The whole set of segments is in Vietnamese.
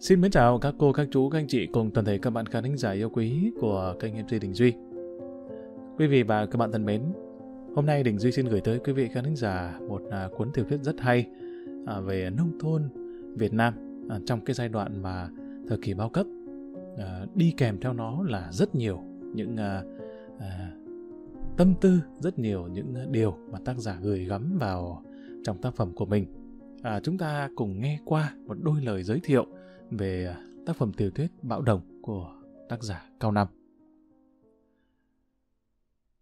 Xin mến chào các cô, các chú, các anh chị cùng toàn thể các bạn khán thính giả yêu quý của kênh MC Đình Duy. Quý vị và các bạn thân mến, hôm nay Đình Duy xin gửi tới quý vị khán thính giả một à, cuốn tiểu thuyết rất hay à, về nông thôn Việt Nam à, trong cái giai đoạn mà thời kỳ bao cấp. À, đi kèm theo nó là rất nhiều những à, à, tâm tư, rất nhiều những điều mà tác giả gửi gắm vào trong tác phẩm của mình. À, chúng ta cùng nghe qua một đôi lời giới thiệu về à, tác phẩm tiểu thuyết Bão Đồng của tác giả Cao Năm.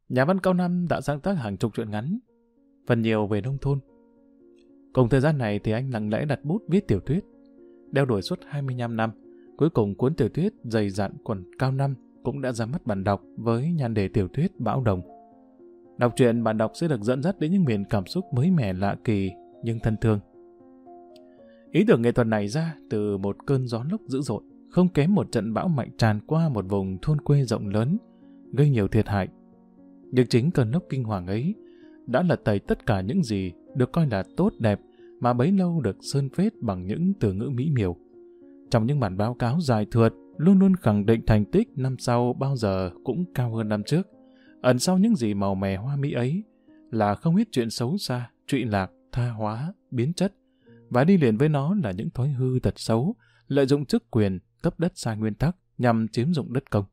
Nhà văn Cao Năm đã sáng tác hàng chục truyện ngắn, phần nhiều về nông thôn. Cùng thời gian này thì anh lặng lẽ đặt bút viết tiểu thuyết, đeo đuổi suốt 25 năm. Cuối cùng cuốn tiểu thuyết dày dặn quần Cao Năm cũng đã ra mắt bản đọc với nhan đề tiểu thuyết Bão Đồng. Đọc truyện bạn đọc sẽ được dẫn dắt đến những miền cảm xúc mới mẻ lạ kỳ nhưng thân thương. Ý tưởng nghệ thuật này ra từ một cơn gió lốc dữ dội, không kém một trận bão mạnh tràn qua một vùng thôn quê rộng lớn, gây nhiều thiệt hại. Nhưng chính cơn lốc kinh hoàng ấy đã lật tẩy tất cả những gì được coi là tốt đẹp mà bấy lâu được sơn phết bằng những từ ngữ mỹ miều. Trong những bản báo cáo dài thượt, luôn luôn khẳng định thành tích năm sau bao giờ cũng cao hơn năm trước. Ẩn sau những gì màu mè hoa mỹ ấy là không ít chuyện xấu xa, trụy lạc, tha hóa, biến chất, và đi liền với nó là những thói hư tật xấu, lợi dụng chức quyền, cấp đất sai nguyên tắc nhằm chiếm dụng đất công.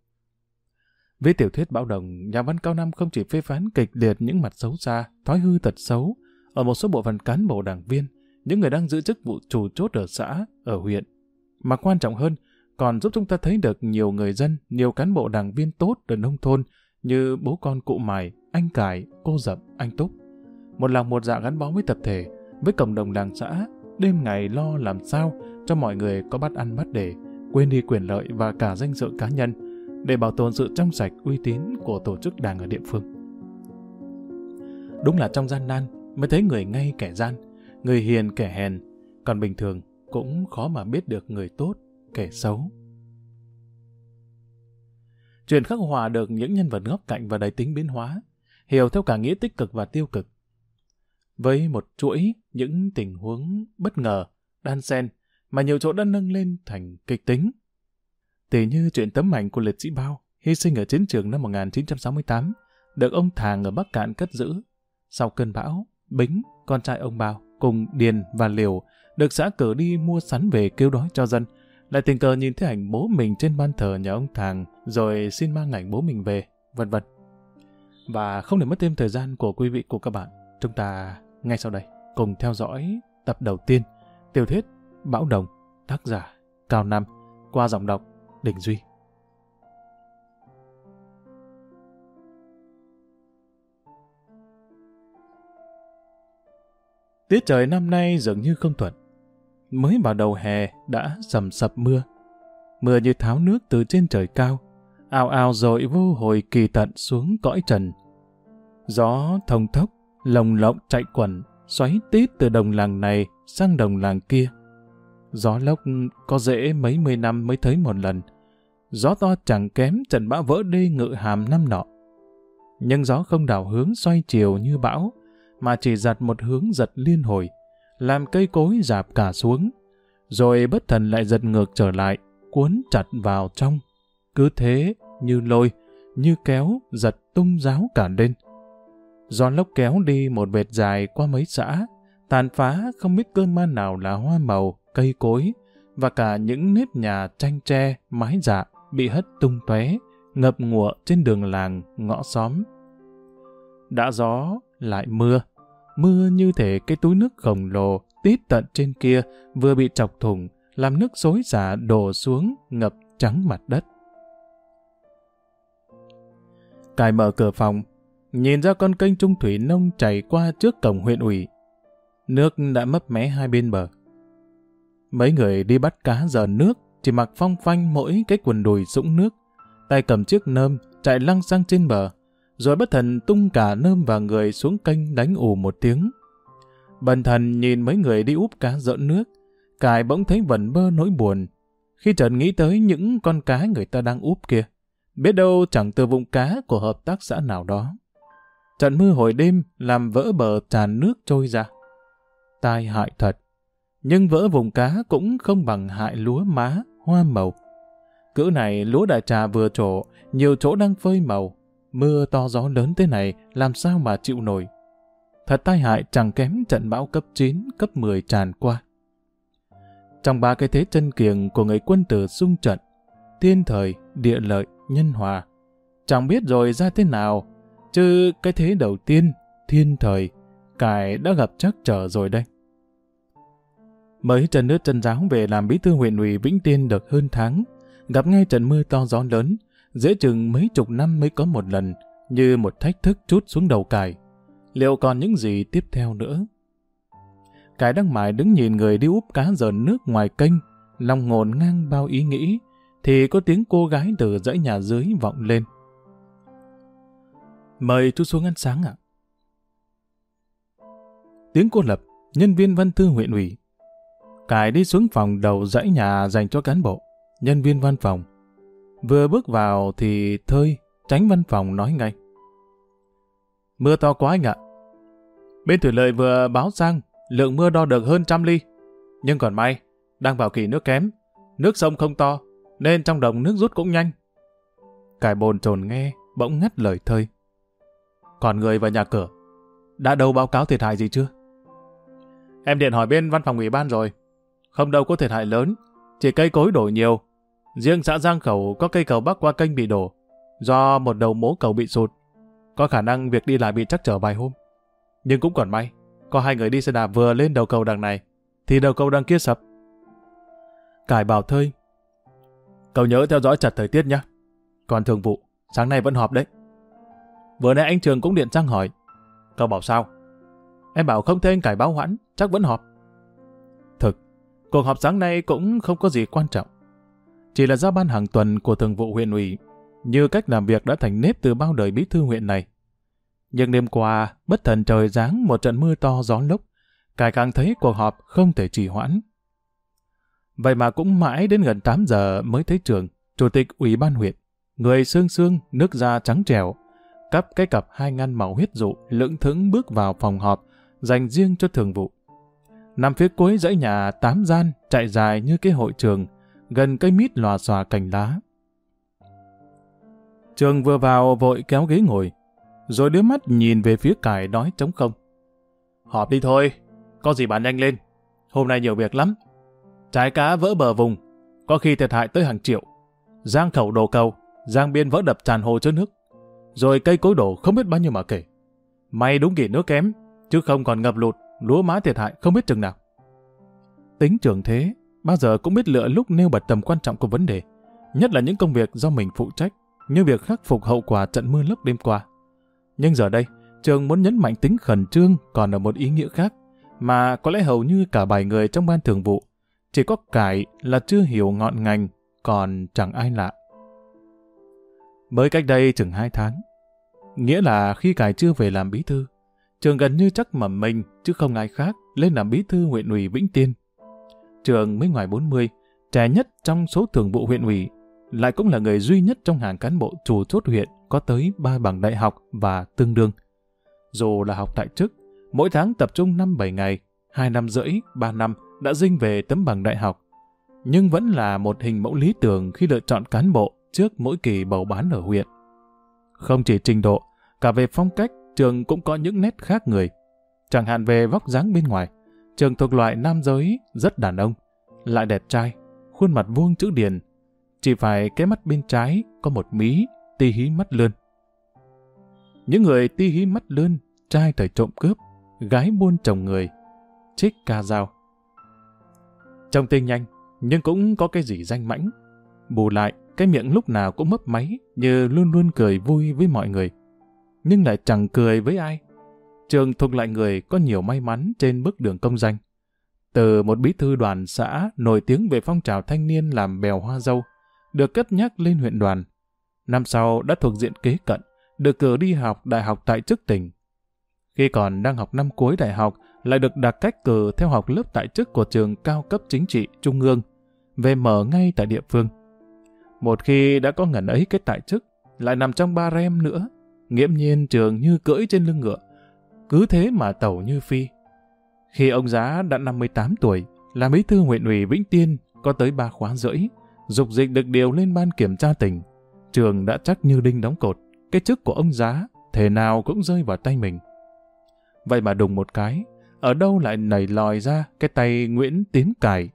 Với tiểu thuyết Bão Đồng, nhà văn Cao Nam không chỉ phê phán kịch liệt những mặt xấu xa, thói hư tật xấu ở một số bộ phận cán bộ đảng viên, những người đang giữ chức vụ chủ chốt ở xã, ở huyện, mà quan trọng hơn, còn giúp chúng ta thấy được nhiều người dân, nhiều cán bộ đảng viên tốt ở nông thôn như bố con cụ mài, anh cải, cô dập, anh túc. Một lòng một dạ gắn bó với tập thể, với cộng đồng làng xã, đêm ngày lo làm sao cho mọi người có bắt ăn bắt để, quên đi quyền lợi và cả danh dự cá nhân, để bảo tồn sự trong sạch uy tín của tổ chức đảng ở địa phương. Đúng là trong gian nan mới thấy người ngay kẻ gian, người hiền kẻ hèn, còn bình thường cũng khó mà biết được người tốt, kẻ xấu. Chuyện khắc họa được những nhân vật góc cạnh và đầy tính biến hóa, hiểu theo cả nghĩa tích cực và tiêu cực. Với một chuỗi những tình huống bất ngờ, đan xen, mà nhiều chỗ đã nâng lên thành kịch tính. Tỷ như chuyện tấm ảnh của liệt sĩ Bao, hy sinh ở chiến trường năm 1968, được ông Thàng ở Bắc Cạn cất giữ. Sau cơn bão, Bính, con trai ông Bao, cùng Điền và Liều, được xã cử đi mua sắn về kêu đói cho dân, lại tình cờ nhìn thấy ảnh bố mình trên ban thờ nhà ông Thàng, rồi xin mang ảnh bố mình về, vân vân. Và không để mất thêm thời gian của quý vị của các bạn, chúng ta ngay sau đây cùng theo dõi tập đầu tiên tiểu thuyết Bão Đồng, tác giả Cao Nam, qua giọng đọc Đình Duy. Tiết trời năm nay dường như không thuận. Mới vào đầu hè đã sầm sập mưa. Mưa như tháo nước từ trên trời cao, ào ào rồi vô hồi kỳ tận xuống cõi trần. Gió thông thốc, lồng lộng chạy quẩn, xoáy tít từ đồng làng này sang đồng làng kia. Gió lốc có dễ mấy mươi năm mới thấy một lần. Gió to chẳng kém trận bão vỡ đê ngự hàm năm nọ. Nhưng gió không đảo hướng xoay chiều như bão, mà chỉ giật một hướng giật liên hồi, làm cây cối dạp cả xuống, rồi bất thần lại giật ngược trở lại, cuốn chặt vào trong. Cứ thế, như lôi, như kéo, giật tung giáo cả lên. Gió lốc kéo đi một vệt dài qua mấy xã, tàn phá không biết cơn ma nào là hoa màu, cây cối, và cả những nếp nhà tranh tre, mái dạ bị hất tung tóe, ngập ngụa trên đường làng, ngõ xóm. Đã gió, lại mưa. Mưa như thể cái túi nước khổng lồ tít tận trên kia vừa bị chọc thủng, làm nước xối xả đổ xuống ngập trắng mặt đất. Cài mở cửa phòng, nhìn ra con kênh trung thủy nông chảy qua trước cổng huyện ủy. Nước đã mấp mé hai bên bờ. Mấy người đi bắt cá giờ nước, chỉ mặc phong phanh mỗi cái quần đùi sũng nước, tay cầm chiếc nơm, chạy lăng sang trên bờ, rồi bất thần tung cả nơm và người xuống kênh đánh ù một tiếng. Bần thần nhìn mấy người đi úp cá dợn nước, cài bỗng thấy vẩn bơ nỗi buồn, khi Trần nghĩ tới những con cá người ta đang úp kia. Biết đâu chẳng từ vùng cá của hợp tác xã nào đó. Trận mưa hồi đêm làm vỡ bờ tràn nước trôi ra. Tai hại thật. nhưng vỡ vùng cá cũng không bằng hại lúa má, hoa màu. Cữ này lúa đại trà vừa trổ, nhiều chỗ đang phơi màu. Mưa to gió lớn thế này làm sao mà chịu nổi. Thật tai hại chẳng kém trận bão cấp 9, cấp 10 tràn qua. Trong ba cái thế chân kiềng của người quân tử xung trận, thiên thời, địa lợi, nhân hòa, chẳng biết rồi ra thế nào, chứ cái thế đầu tiên, thiên thời, cải đã gặp chắc trở rồi đây. Mới trần nước trần giáo về làm bí thư huyện ủy Vĩnh Tiên được hơn tháng, gặp ngay trận mưa to gió lớn, dễ chừng mấy chục năm mới có một lần, như một thách thức chút xuống đầu cải. Liệu còn những gì tiếp theo nữa? Cải đang mải đứng nhìn người đi úp cá dờn nước ngoài kênh, lòng ngồn ngang bao ý nghĩ, thì có tiếng cô gái từ dãy nhà dưới vọng lên. Mời chú xuống ăn sáng ạ. Tiếng cô lập, nhân viên văn thư huyện ủy. Cải đi xuống phòng đầu dãy nhà dành cho cán bộ, nhân viên văn phòng. Vừa bước vào thì thơi, tránh văn phòng nói ngay. Mưa to quá anh ạ. Bên thủy lợi vừa báo sang lượng mưa đo được hơn trăm ly. Nhưng còn may, đang vào kỳ nước kém, nước sông không to, nên trong đồng nước rút cũng nhanh. Cải bồn trồn nghe, bỗng ngắt lời thơi. Còn người và nhà cửa, đã đâu báo cáo thiệt hại gì chưa? Em điện hỏi bên văn phòng ủy ban rồi. Không đâu có thiệt hại lớn, chỉ cây cối đổ nhiều. Riêng xã Giang Khẩu có cây cầu bắc qua kênh bị đổ, do một đầu mố cầu bị sụt. Có khả năng việc đi lại bị trắc trở vài hôm. Nhưng cũng còn may, có hai người đi xe đạp vừa lên đầu cầu đằng này, thì đầu cầu đằng kia sập. Cải bảo thơi. Cậu nhớ theo dõi chặt thời tiết nhé. Còn thường vụ, sáng nay vẫn họp đấy. Vừa nãy anh Trường cũng điện sang hỏi. Cậu bảo sao? Em bảo không thấy anh cải báo hoãn, chắc vẫn họp. Thực, cuộc họp sáng nay cũng không có gì quan trọng. Chỉ là giao ban hàng tuần của thường vụ huyện ủy, như cách làm việc đã thành nếp từ bao đời bí thư huyện này. Nhưng đêm qua, bất thần trời giáng một trận mưa to gió lốc, cải càng thấy cuộc họp không thể trì hoãn. Vậy mà cũng mãi đến gần 8 giờ mới thấy trường, chủ tịch ủy ban huyện, người xương xương, nước da trắng trẻo, cắp cái cặp hai ngăn màu huyết dụ, lững thững bước vào phòng họp, dành riêng cho thường vụ. Nằm phía cuối dãy nhà tám gian, chạy dài như cái hội trường, gần cây mít lòa xòa cành lá. Trường vừa vào vội kéo ghế ngồi, rồi đưa mắt nhìn về phía cải nói trống không. Họp đi thôi, có gì bạn nhanh lên. Hôm nay nhiều việc lắm. Trái cá vỡ bờ vùng, có khi thiệt hại tới hàng triệu. Giang khẩu đồ cầu, giang biên vỡ đập tràn hồ chứa nước. Rồi cây cối đổ không biết bao nhiêu mà kể. May đúng kỳ nước kém, chứ không còn ngập lụt, lúa má thiệt hại không biết chừng nào. Tính trường thế, bao giờ cũng biết lựa lúc nêu bật tầm quan trọng của vấn đề, nhất là những công việc do mình phụ trách, như việc khắc phục hậu quả trận mưa lốc đêm qua. Nhưng giờ đây, trường muốn nhấn mạnh tính khẩn trương còn ở một ý nghĩa khác, mà có lẽ hầu như cả bài người trong ban thường vụ, chỉ có cải là chưa hiểu ngọn ngành, còn chẳng ai lạ. Mới cách đây chừng hai tháng, nghĩa là khi cải chưa về làm bí thư, trường gần như chắc mầm mình chứ không ai khác lên làm bí thư huyện ủy Vĩnh Tiên. Trường mới ngoài 40, trẻ nhất trong số thường vụ huyện ủy, lại cũng là người duy nhất trong hàng cán bộ chủ chốt huyện có tới 3 bằng đại học và tương đương. Dù là học tại chức, mỗi tháng tập trung 5-7 ngày, 2 năm rưỡi, 3 năm đã dinh về tấm bằng đại học, nhưng vẫn là một hình mẫu lý tưởng khi lựa chọn cán bộ trước mỗi kỳ bầu bán ở huyện. Không chỉ trình độ, cả về phong cách, trường cũng có những nét khác người. Chẳng hạn về vóc dáng bên ngoài, trường thuộc loại nam giới rất đàn ông, lại đẹp trai, khuôn mặt vuông chữ điền. Chỉ phải cái mắt bên trái có một mí ti hí mắt lươn. Những người ti hí mắt lươn, trai thời trộm cướp, gái buôn chồng người, trích ca dao. Trông tên nhanh, nhưng cũng có cái gì danh mãnh. Bù lại, cái miệng lúc nào cũng mấp máy, như luôn luôn cười vui với mọi người. Nhưng lại chẳng cười với ai. Trường thuộc lại người có nhiều may mắn trên bước đường công danh. Từ một bí thư đoàn xã nổi tiếng về phong trào thanh niên làm bèo hoa dâu, được cất nhắc lên huyện đoàn, Năm sau đã thuộc diện kế cận, được cử đi học đại học tại chức tỉnh. Khi còn đang học năm cuối đại học, lại được đặt cách cử theo học lớp tại chức của trường cao cấp chính trị trung ương, về mở ngay tại địa phương. Một khi đã có ngần ấy kết tại chức, lại nằm trong ba rem nữa, nghiễm nhiên trường như cưỡi trên lưng ngựa, cứ thế mà tẩu như phi. Khi ông giá đã 58 tuổi, là bí thư huyện ủy Vĩnh Tiên có tới ba khóa rưỡi, dục dịch được điều lên ban kiểm tra tỉnh. Trường đã chắc như đinh đóng cột, cái chức của ông giá thể nào cũng rơi vào tay mình. Vậy mà đùng một cái, ở đâu lại nảy lòi ra cái tay Nguyễn Tiến Cải.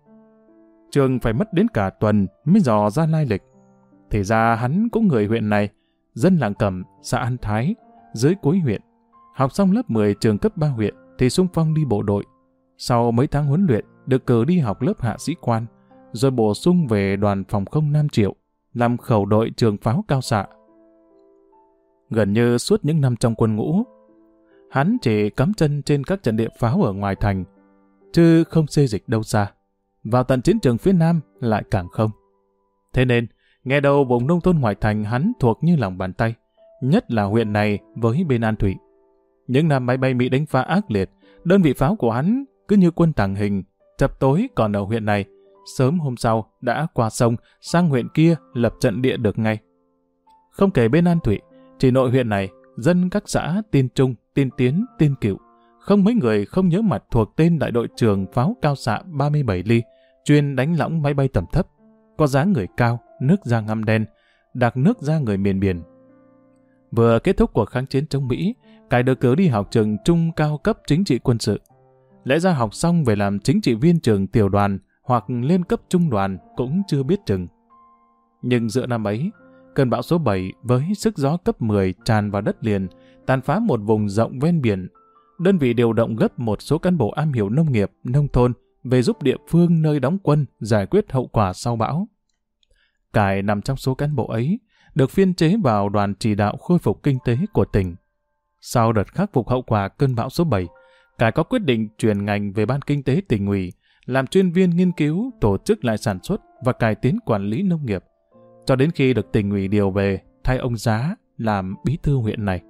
Trường phải mất đến cả tuần mới dò ra lai lịch. Thì ra hắn cũng người huyện này, dân làng cẩm, xã An Thái, dưới cuối huyện. Học xong lớp 10 trường cấp 3 huyện thì sung phong đi bộ đội. Sau mấy tháng huấn luyện, được cử đi học lớp hạ sĩ quan, rồi bổ sung về đoàn phòng không Nam Triệu, làm khẩu đội trường pháo cao xạ. Gần như suốt những năm trong quân ngũ, hắn chỉ cắm chân trên các trận địa pháo ở ngoài thành, chứ không xê dịch đâu xa. Vào tận chiến trường phía Nam lại càng không. Thế nên, nghe đầu vùng nông thôn ngoại thành hắn thuộc như lòng bàn tay, nhất là huyện này với bên An Thủy. Những năm máy bay Mỹ đánh phá ác liệt, đơn vị pháo của hắn cứ như quân tàng hình, chập tối còn ở huyện này, sớm hôm sau đã qua sông sang huyện kia lập trận địa được ngay. Không kể bên An Thủy, chỉ nội huyện này, dân các xã Tiên Trung, Tiên Tiến, Tiên Cựu, không mấy người không nhớ mặt thuộc tên đại đội trưởng pháo cao xạ 37 ly, chuyên đánh lõng máy bay tầm thấp, có dáng người cao, nước da ngăm đen, đặc nước da người miền biển. Vừa kết thúc cuộc kháng chiến chống Mỹ, cải được cử đi học trường trung cao cấp chính trị quân sự. Lẽ ra học xong về làm chính trị viên trường tiểu đoàn hoặc lên cấp trung đoàn cũng chưa biết chừng. Nhưng giữa năm ấy, cơn bão số 7 với sức gió cấp 10 tràn vào đất liền, tàn phá một vùng rộng ven biển. Đơn vị điều động gấp một số cán bộ am hiểu nông nghiệp, nông thôn về giúp địa phương nơi đóng quân giải quyết hậu quả sau bão. Cải nằm trong số cán bộ ấy, được phiên chế vào đoàn chỉ đạo khôi phục kinh tế của tỉnh. Sau đợt khắc phục hậu quả cơn bão số 7, Cải có quyết định chuyển ngành về ban kinh tế tỉnh ủy, làm chuyên viên nghiên cứu, tổ chức lại sản xuất và cải tiến quản lý nông nghiệp, cho đến khi được tỉnh ủy điều về thay ông Giá làm bí thư huyện này.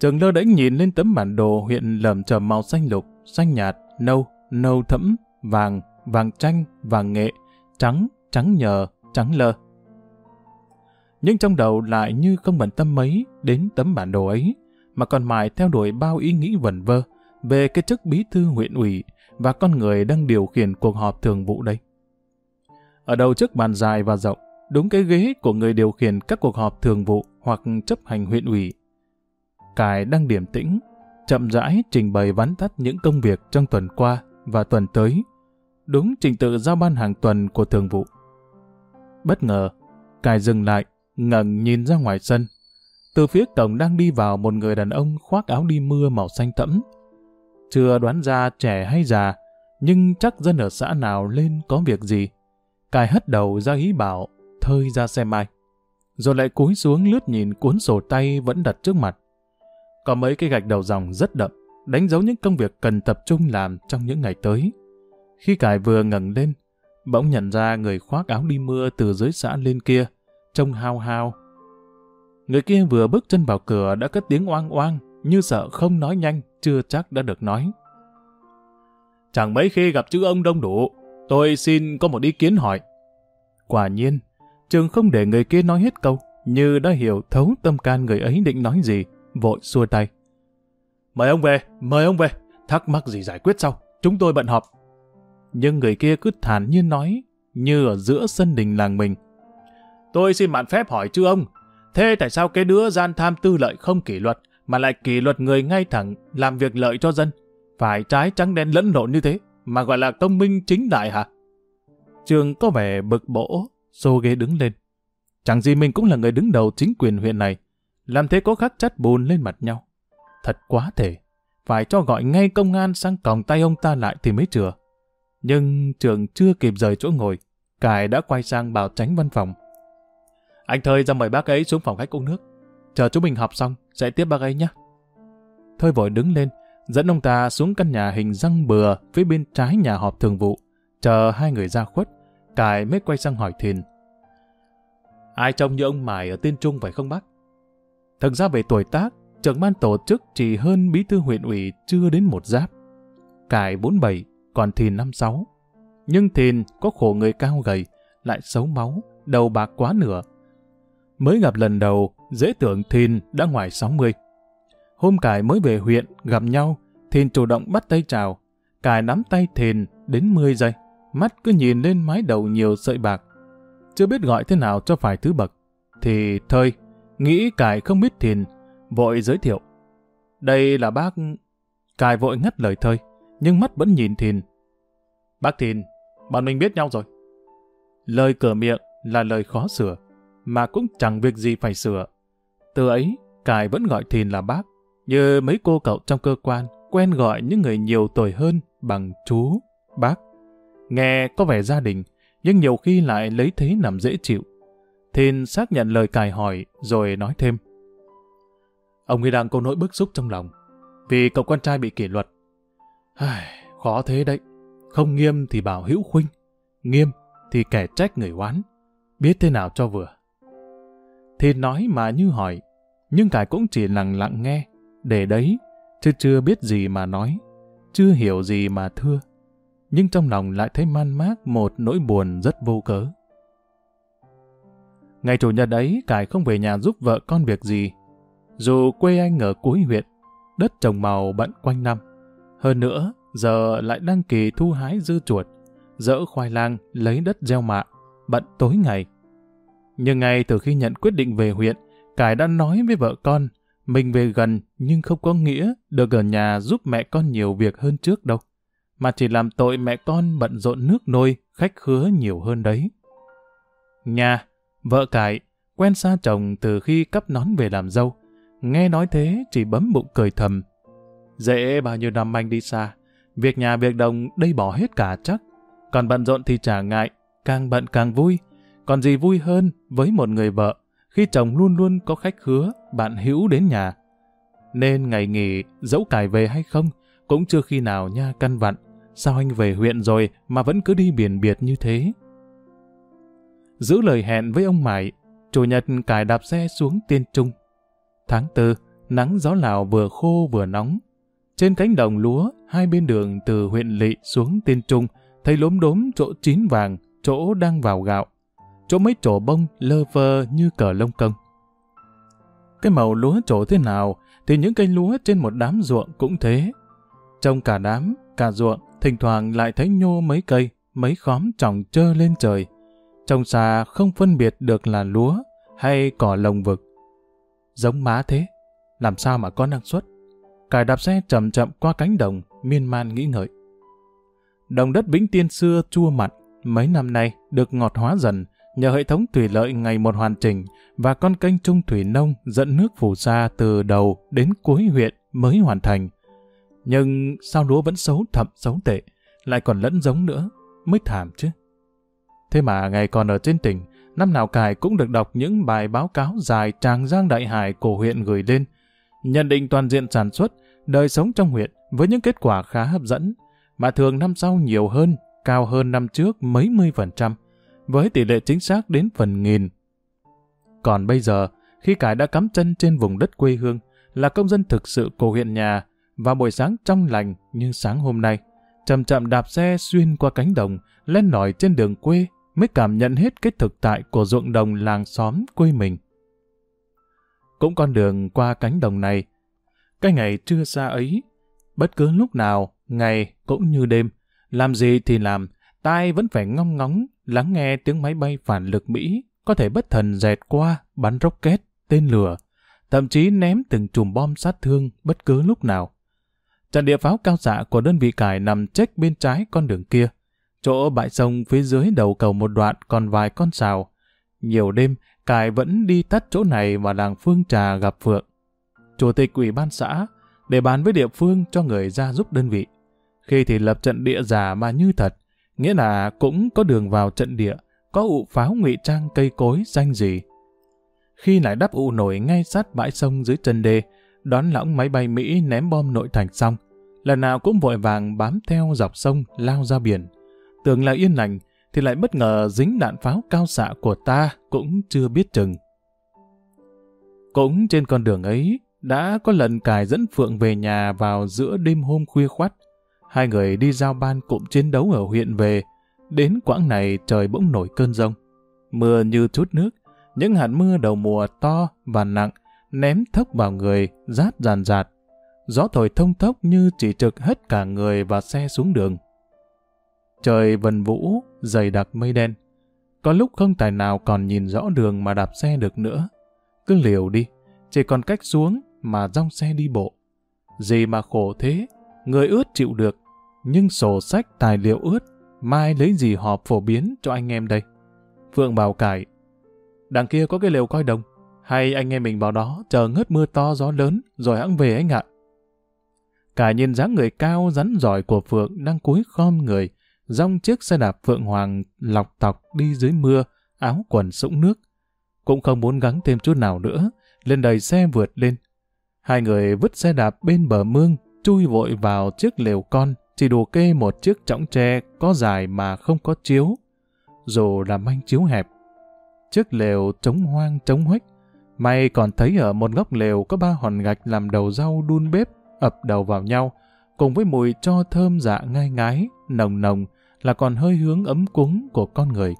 Trường lơ đánh nhìn lên tấm bản đồ huyện lởm chởm màu xanh lục, xanh nhạt, nâu, nâu thẫm, vàng, vàng chanh, vàng nghệ, trắng, trắng nhờ, trắng lơ. Nhưng trong đầu lại như không bận tâm mấy đến tấm bản đồ ấy, mà còn mãi theo đuổi bao ý nghĩ vẩn vơ về cái chức bí thư huyện ủy và con người đang điều khiển cuộc họp thường vụ đây. Ở đầu trước bàn dài và rộng, đúng cái ghế của người điều khiển các cuộc họp thường vụ hoặc chấp hành huyện ủy. Cải đang điểm tĩnh, chậm rãi trình bày vắn tắt những công việc trong tuần qua và tuần tới, đúng trình tự giao ban hàng tuần của thường vụ. Bất ngờ, cài dừng lại, ngẩng nhìn ra ngoài sân. Từ phía cổng đang đi vào một người đàn ông khoác áo đi mưa màu xanh thẫm. Chưa đoán ra trẻ hay già, nhưng chắc dân ở xã nào lên có việc gì. Cài hất đầu ra ý bảo, thơi ra xem mai. Rồi lại cúi xuống lướt nhìn cuốn sổ tay vẫn đặt trước mặt. Có mấy cái gạch đầu dòng rất đậm, đánh dấu những công việc cần tập trung làm trong những ngày tới. Khi cài vừa ngẩng lên, bỗng nhận ra người khoác áo đi mưa từ dưới xã lên kia, trông hao hao. Người kia vừa bước chân vào cửa đã cất tiếng oang oang, như sợ không nói nhanh, chưa chắc đã được nói. Chẳng mấy khi gặp chữ ông đông đủ, tôi xin có một ý kiến hỏi. Quả nhiên, trường không để người kia nói hết câu, như đã hiểu thấu tâm can người ấy định nói gì, vội xua tay. Mời ông về, mời ông về, thắc mắc gì giải quyết sau, chúng tôi bận họp. Nhưng người kia cứ thản nhiên nói, như ở giữa sân đình làng mình. Tôi xin mạn phép hỏi chư ông, thế tại sao cái đứa gian tham tư lợi không kỷ luật, mà lại kỷ luật người ngay thẳng, làm việc lợi cho dân? Phải trái trắng đen lẫn lộn như thế, mà gọi là công minh chính đại hả? Trường có vẻ bực bỗ, xô ghế đứng lên. Chẳng gì mình cũng là người đứng đầu chính quyền huyện này. Làm thế có khắc chắt bùn lên mặt nhau. Thật quá thể. Phải cho gọi ngay công an sang còng tay ông ta lại thì mới chừa. Nhưng trường chưa kịp rời chỗ ngồi. Cải đã quay sang bảo tránh văn phòng. Anh Thời ra mời bác ấy xuống phòng khách uống nước. Chờ chúng mình học xong, sẽ tiếp bác ấy nhé. Thôi vội đứng lên, dẫn ông ta xuống căn nhà hình răng bừa phía bên trái nhà họp thường vụ, chờ hai người ra khuất, cài mới quay sang hỏi Thìn. Ai trông như ông Mài ở Tiên Trung phải không bác? Thực ra về tuổi tác, trưởng ban tổ chức chỉ hơn bí thư huyện ủy chưa đến một giáp. Cải 47, còn Thìn 56. Nhưng Thìn có khổ người cao gầy, lại xấu máu, đầu bạc quá nửa, Mới gặp lần đầu, dễ tưởng Thìn đã ngoài 60. Hôm cải mới về huyện, gặp nhau, Thìn chủ động bắt tay chào, cài nắm tay Thìn đến 10 giây, mắt cứ nhìn lên mái đầu nhiều sợi bạc. Chưa biết gọi thế nào cho phải thứ bậc, thì thôi, nghĩ cài không biết Thìn, vội giới thiệu. Đây là bác... Cài vội ngắt lời thôi nhưng mắt vẫn nhìn Thìn. Bác Thìn, bọn mình biết nhau rồi. Lời cửa miệng là lời khó sửa, mà cũng chẳng việc gì phải sửa. Từ ấy, Cải vẫn gọi Thìn là bác, như mấy cô cậu trong cơ quan quen gọi những người nhiều tuổi hơn bằng chú, bác. Nghe có vẻ gia đình, nhưng nhiều khi lại lấy thế nằm dễ chịu. Thìn xác nhận lời Cải hỏi, rồi nói thêm. Ông ấy đang có nỗi bức xúc trong lòng, vì cậu con trai bị kỷ luật. Ai, khó thế đấy, không nghiêm thì bảo hữu khuynh, nghiêm thì kẻ trách người oán, biết thế nào cho vừa. Thì nói mà như hỏi, nhưng Cải cũng chỉ lặng lặng nghe, để đấy, chứ chưa biết gì mà nói, chưa hiểu gì mà thưa. Nhưng trong lòng lại thấy man mác một nỗi buồn rất vô cớ. Ngày chủ nhật ấy, Cải không về nhà giúp vợ con việc gì. Dù quê anh ở cuối huyện, đất trồng màu bận quanh năm. Hơn nữa, giờ lại đăng kỳ thu hái dư chuột, dỡ khoai lang, lấy đất gieo mạ, bận tối ngày. Nhưng ngay từ khi nhận quyết định về huyện, Cải đã nói với vợ con, mình về gần nhưng không có nghĩa được ở nhà giúp mẹ con nhiều việc hơn trước đâu, mà chỉ làm tội mẹ con bận rộn nước nôi, khách khứa nhiều hơn đấy. Nhà, vợ Cải, quen xa chồng từ khi cấp nón về làm dâu, nghe nói thế chỉ bấm bụng cười thầm. Dễ bao nhiêu năm anh đi xa, việc nhà việc đồng đây bỏ hết cả chắc, còn bận rộn thì chả ngại, càng bận càng vui, còn gì vui hơn với một người vợ khi chồng luôn luôn có khách khứa, bạn hữu đến nhà. Nên ngày nghỉ, dẫu cải về hay không, cũng chưa khi nào nha căn vặn. Sao anh về huyện rồi mà vẫn cứ đi biển biệt như thế? Giữ lời hẹn với ông Mải, chủ nhật cải đạp xe xuống Tiên Trung. Tháng tư, nắng gió Lào vừa khô vừa nóng. Trên cánh đồng lúa, hai bên đường từ huyện Lị xuống Tiên Trung, thấy lốm đốm chỗ chín vàng, chỗ đang vào gạo chỗ mấy trổ bông lơ vơ như cờ lông công. Cái màu lúa trổ thế nào thì những cây lúa trên một đám ruộng cũng thế. Trong cả đám, cả ruộng, thỉnh thoảng lại thấy nhô mấy cây, mấy khóm tròng trơ lên trời. Trong xa không phân biệt được là lúa hay cỏ lồng vực. Giống má thế, làm sao mà có năng suất? Cải đạp xe chậm chậm qua cánh đồng, miên man nghĩ ngợi. Đồng đất Vĩnh Tiên xưa chua mặn, mấy năm nay được ngọt hóa dần, nhờ hệ thống thủy lợi ngày một hoàn chỉnh và con kênh trung thủy nông dẫn nước phù sa từ đầu đến cuối huyện mới hoàn thành. Nhưng sao lúa vẫn xấu thậm xấu tệ, lại còn lẫn giống nữa, mới thảm chứ. Thế mà ngày còn ở trên tỉnh, năm nào cài cũng được đọc những bài báo cáo dài tràng giang đại hải của huyện gửi lên, nhận định toàn diện sản xuất, đời sống trong huyện với những kết quả khá hấp dẫn, mà thường năm sau nhiều hơn, cao hơn năm trước mấy mươi phần trăm với tỷ lệ chính xác đến phần nghìn. Còn bây giờ, khi Cải đã cắm chân trên vùng đất quê hương, là công dân thực sự của huyện nhà, và buổi sáng trong lành như sáng hôm nay, chậm chậm đạp xe xuyên qua cánh đồng, lên nổi trên đường quê, mới cảm nhận hết cái thực tại của ruộng đồng làng xóm quê mình. Cũng con đường qua cánh đồng này, cái ngày trưa xa ấy, bất cứ lúc nào, ngày cũng như đêm, làm gì thì làm, tai vẫn phải ngong ngóng lắng nghe tiếng máy bay phản lực Mỹ có thể bất thần dẹt qua, bắn rocket, tên lửa, thậm chí ném từng chùm bom sát thương bất cứ lúc nào. Trận địa pháo cao xạ của đơn vị cải nằm trách bên trái con đường kia. Chỗ bãi sông phía dưới đầu cầu một đoạn còn vài con xào. Nhiều đêm, cải vẫn đi tắt chỗ này mà làng Phương Trà gặp Phượng. Chủ tịch ủy ban xã, để bàn với địa phương cho người ra giúp đơn vị. Khi thì lập trận địa giả mà như thật, nghĩa là cũng có đường vào trận địa, có ụ pháo ngụy trang cây cối danh gì. Khi lại đắp ụ nổi ngay sát bãi sông dưới chân đê, đón lõng máy bay Mỹ ném bom nội thành xong, lần nào cũng vội vàng bám theo dọc sông lao ra biển. Tưởng là yên lành, thì lại bất ngờ dính đạn pháo cao xạ của ta cũng chưa biết chừng. Cũng trên con đường ấy, đã có lần cài dẫn Phượng về nhà vào giữa đêm hôm khuya khoắt, Hai người đi giao ban cụm chiến đấu ở huyện về. Đến quãng này trời bỗng nổi cơn rông. Mưa như chút nước. Những hạt mưa đầu mùa to và nặng ném thốc vào người, rát ràn rạt. gió thổi thông thốc như chỉ trực hết cả người và xe xuống đường. Trời vần vũ, dày đặc mây đen. Có lúc không tài nào còn nhìn rõ đường mà đạp xe được nữa. Cứ liều đi, chỉ còn cách xuống mà dòng xe đi bộ. Gì mà khổ thế, người ướt chịu được, nhưng sổ sách tài liệu ướt, mai lấy gì họp phổ biến cho anh em đây. Phượng bảo cải, đằng kia có cái lều coi đồng, hay anh em mình vào đó chờ ngớt mưa to gió lớn rồi hãng về anh ạ. Cả nhìn dáng người cao rắn giỏi của Phượng đang cúi khom người, dòng chiếc xe đạp Phượng Hoàng lọc tọc đi dưới mưa, áo quần sũng nước. Cũng không muốn gắng thêm chút nào nữa, lên đầy xe vượt lên. Hai người vứt xe đạp bên bờ mương, chui vội vào chiếc lều con, chỉ đủ kê một chiếc trọng tre có dài mà không có chiếu. Dù là manh chiếu hẹp. Chiếc lều trống hoang trống huếch, may còn thấy ở một góc lều có ba hòn gạch làm đầu rau đun bếp ập đầu vào nhau, cùng với mùi cho thơm dạ ngai ngái, nồng nồng là còn hơi hướng ấm cúng của con người.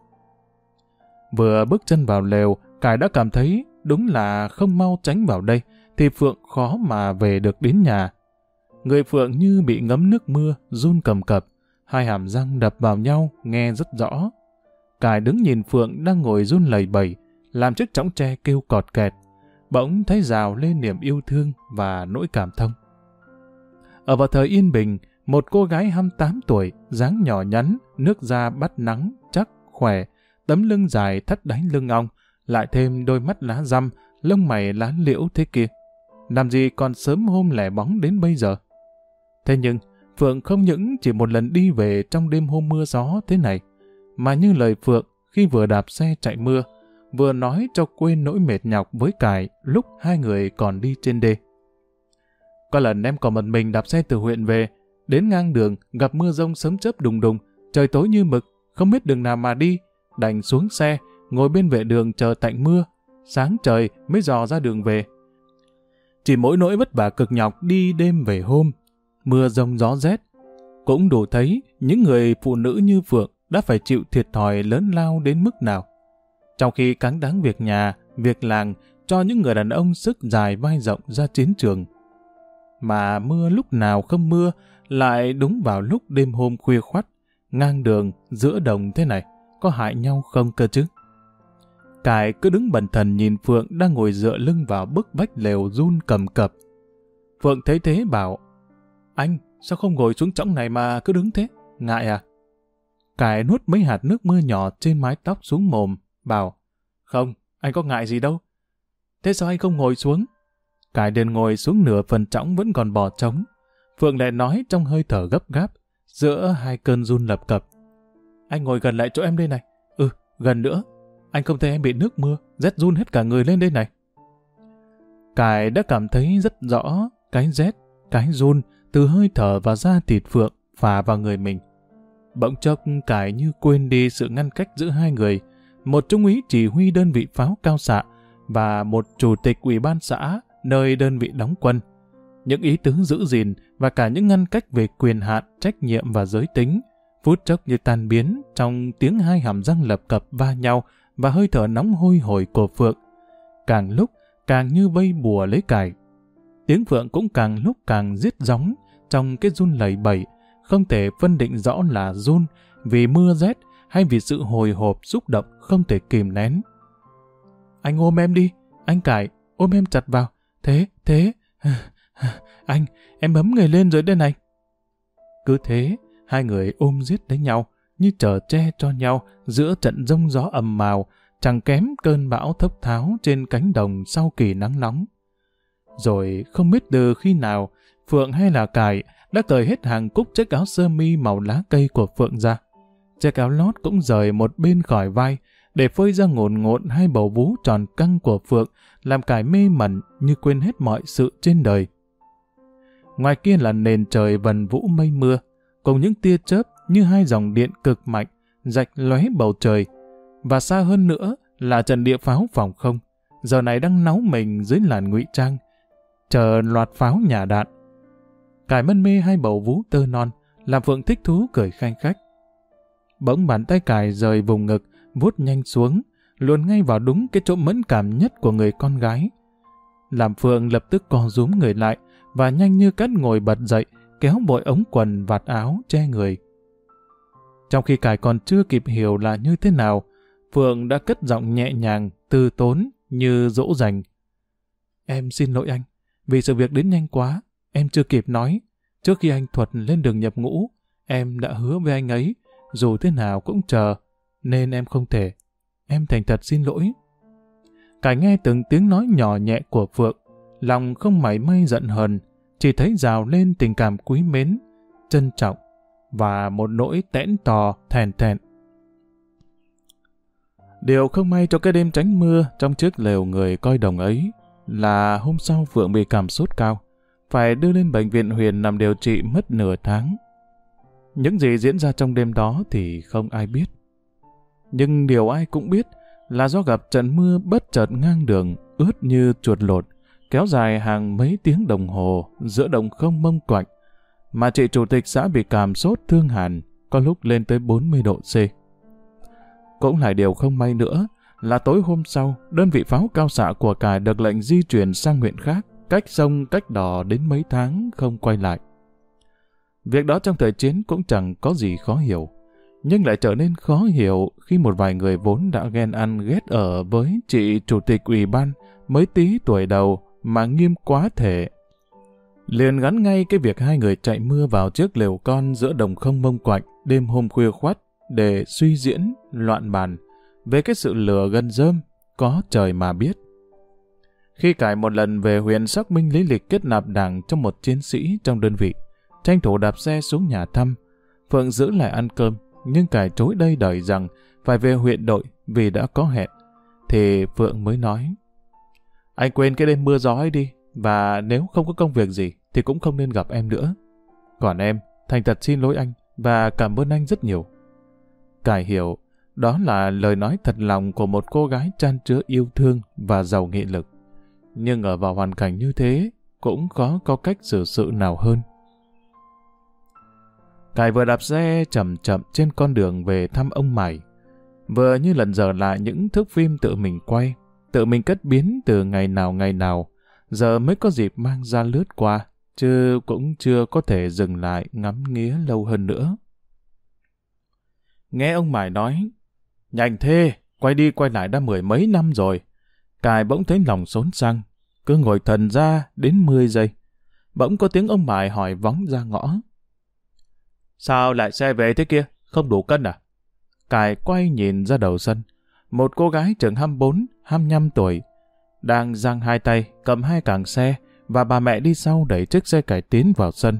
Vừa bước chân vào lều, Cải đã cảm thấy đúng là không mau tránh vào đây, thì Phượng khó mà về được đến nhà. Người Phượng như bị ngấm nước mưa, run cầm cập, hai hàm răng đập vào nhau, nghe rất rõ. Cải đứng nhìn Phượng đang ngồi run lầy bẩy, làm chiếc chõng tre kêu cọt kẹt, bỗng thấy rào lên niềm yêu thương và nỗi cảm thông. Ở vào thời yên bình, một cô gái 28 tuổi, dáng nhỏ nhắn, nước da bắt nắng, chắc, khỏe, tấm lưng dài thắt đáy lưng ong, lại thêm đôi mắt lá răm, lông mày lá liễu thế kia. Làm gì còn sớm hôm lẻ bóng đến bây giờ? Thế nhưng, Phượng không những chỉ một lần đi về trong đêm hôm mưa gió thế này, mà như lời Phượng khi vừa đạp xe chạy mưa, vừa nói cho quên nỗi mệt nhọc với cải lúc hai người còn đi trên đê. Có lần em còn một mình đạp xe từ huyện về, đến ngang đường gặp mưa rông sấm chớp đùng đùng, trời tối như mực, không biết đường nào mà đi, đành xuống xe, ngồi bên vệ đường chờ tạnh mưa, sáng trời mới dò ra đường về. Chỉ mỗi nỗi vất vả cực nhọc đi đêm về hôm, mưa rông gió rét, cũng đủ thấy những người phụ nữ như Phượng đã phải chịu thiệt thòi lớn lao đến mức nào. Trong khi cáng đáng việc nhà, việc làng cho những người đàn ông sức dài vai rộng ra chiến trường. Mà mưa lúc nào không mưa, lại đúng vào lúc đêm hôm khuya khoắt, ngang đường, giữa đồng thế này, có hại nhau không cơ chứ? Cải cứ đứng bần thần nhìn Phượng đang ngồi dựa lưng vào bức vách lều run cầm cập. Phượng thấy thế bảo, anh, sao không ngồi xuống trõng này mà cứ đứng thế? Ngại à? Cải nuốt mấy hạt nước mưa nhỏ trên mái tóc xuống mồm, bảo, không, anh có ngại gì đâu. Thế sao anh không ngồi xuống? Cải đền ngồi xuống nửa phần trống vẫn còn bò trống. Phượng lại nói trong hơi thở gấp gáp, giữa hai cơn run lập cập. Anh ngồi gần lại chỗ em đây này. Ừ, gần nữa. Anh không thấy em bị nước mưa, rét run hết cả người lên đây này. Cải đã cảm thấy rất rõ cái rét, cái run từ hơi thở và da thịt Phượng phả vào người mình. Bỗng chốc Cải như quên đi sự ngăn cách giữa hai người. Một trung úy chỉ huy đơn vị pháo cao xạ và một chủ tịch ủy ban xã nơi đơn vị đóng quân. Những ý tứ giữ gìn và cả những ngăn cách về quyền hạn, trách nhiệm và giới tính, phút chốc như tan biến trong tiếng hai hàm răng lập cập va nhau và hơi thở nóng hôi hổi của Phượng. Càng lúc, càng như vây bùa lấy cải. Tiếng Phượng cũng càng lúc càng giết gióng trong cái run lẩy bẩy, không thể phân định rõ là run vì mưa rét hay vì sự hồi hộp xúc động không thể kìm nén. Anh ôm em đi, anh cải, ôm em chặt vào. Thế, thế, anh, em bấm người lên rồi đây này. Cứ thế, hai người ôm giết lấy nhau, như trở che cho nhau giữa trận rông gió ầm mào, chẳng kém cơn bão thốc tháo trên cánh đồng sau kỳ nắng nóng. Rồi không biết từ khi nào, Phượng hay là Cải đã cởi hết hàng cúc chiếc áo sơ mi màu lá cây của Phượng ra. Chiếc áo lót cũng rời một bên khỏi vai, để phơi ra ngộn ngộn hai bầu vú tròn căng của Phượng, làm Cải mê mẩn như quên hết mọi sự trên đời. Ngoài kia là nền trời vần vũ mây mưa, cùng những tia chớp như hai dòng điện cực mạnh, rạch lóe bầu trời. Và xa hơn nữa là trận địa pháo phòng không, giờ này đang náu mình dưới làn ngụy trang, chờ loạt pháo nhà đạn. Cải mân mê hai bầu vú tơ non, làm Phượng thích thú cười khanh khách. Bỗng bàn tay cài rời vùng ngực, vuốt nhanh xuống, luôn ngay vào đúng cái chỗ mẫn cảm nhất của người con gái. Làm Phượng lập tức co rúm người lại, và nhanh như cắt ngồi bật dậy, kéo bội ống quần vạt áo che người. Trong khi Cải còn chưa kịp hiểu là như thế nào, Phượng đã cất giọng nhẹ nhàng, từ tốn, như dỗ dành. Em xin lỗi anh, vì sự việc đến nhanh quá, em chưa kịp nói. Trước khi anh Thuật lên đường nhập ngũ, em đã hứa với anh ấy, dù thế nào cũng chờ, nên em không thể. Em thành thật xin lỗi. Cải nghe từng tiếng nói nhỏ nhẹ của Phượng, lòng không mảy may giận hờn, chỉ thấy rào lên tình cảm quý mến, trân trọng và một nỗi tẽn tò, thèn thẹn. Điều không may cho cái đêm tránh mưa trong chiếc lều người coi đồng ấy là hôm sau Phượng bị cảm sốt cao, phải đưa lên bệnh viện huyền nằm điều trị mất nửa tháng. Những gì diễn ra trong đêm đó thì không ai biết. Nhưng điều ai cũng biết là do gặp trận mưa bất chợt ngang đường, ướt như chuột lột, kéo dài hàng mấy tiếng đồng hồ giữa đồng không mông quạnh, mà chị chủ tịch xã bị cảm sốt thương hàn, có lúc lên tới 40 độ C. Cũng là điều không may nữa là tối hôm sau, đơn vị pháo cao xạ của cải được lệnh di chuyển sang huyện khác, cách sông cách đò đến mấy tháng không quay lại. Việc đó trong thời chiến cũng chẳng có gì khó hiểu, nhưng lại trở nên khó hiểu khi một vài người vốn đã ghen ăn ghét ở với chị chủ tịch ủy ban mới tí tuổi đầu mà nghiêm quá thể. Liền gắn ngay cái việc hai người chạy mưa vào chiếc lều con giữa đồng không mông quạnh đêm hôm khuya khoắt để suy diễn, loạn bàn về cái sự lừa gần rơm, có trời mà biết. Khi cải một lần về huyện xác minh lý lịch kết nạp đảng trong một chiến sĩ trong đơn vị, tranh thủ đạp xe xuống nhà thăm, Phượng giữ lại ăn cơm, nhưng cải chối đây đợi rằng phải về huyện đội vì đã có hẹn. Thì Phượng mới nói, anh quên cái đêm mưa gió ấy đi, và nếu không có công việc gì thì cũng không nên gặp em nữa. Còn em, thành thật xin lỗi anh và cảm ơn anh rất nhiều. Cải hiểu, đó là lời nói thật lòng của một cô gái chan chứa yêu thương và giàu nghị lực. Nhưng ở vào hoàn cảnh như thế, cũng khó có cách xử sự nào hơn. Cải vừa đạp xe chậm chậm trên con đường về thăm ông Mày. Vừa như lần giờ lại những thước phim tự mình quay, tự mình cất biến từ ngày nào ngày nào, giờ mới có dịp mang ra lướt qua, chứ cũng chưa có thể dừng lại ngắm nghía lâu hơn nữa. Nghe ông Mải nói, nhanh thế, quay đi quay lại đã mười mấy năm rồi. Cài bỗng thấy lòng xốn xăng, cứ ngồi thần ra đến 10 giây. Bỗng có tiếng ông Mải hỏi vóng ra ngõ. Sao lại xe về thế kia? Không đủ cân à? Cài quay nhìn ra đầu sân. Một cô gái chừng 24, 25 tuổi, đang giang hai tay, cầm hai càng xe, và bà mẹ đi sau đẩy chiếc xe cải tiến vào sân.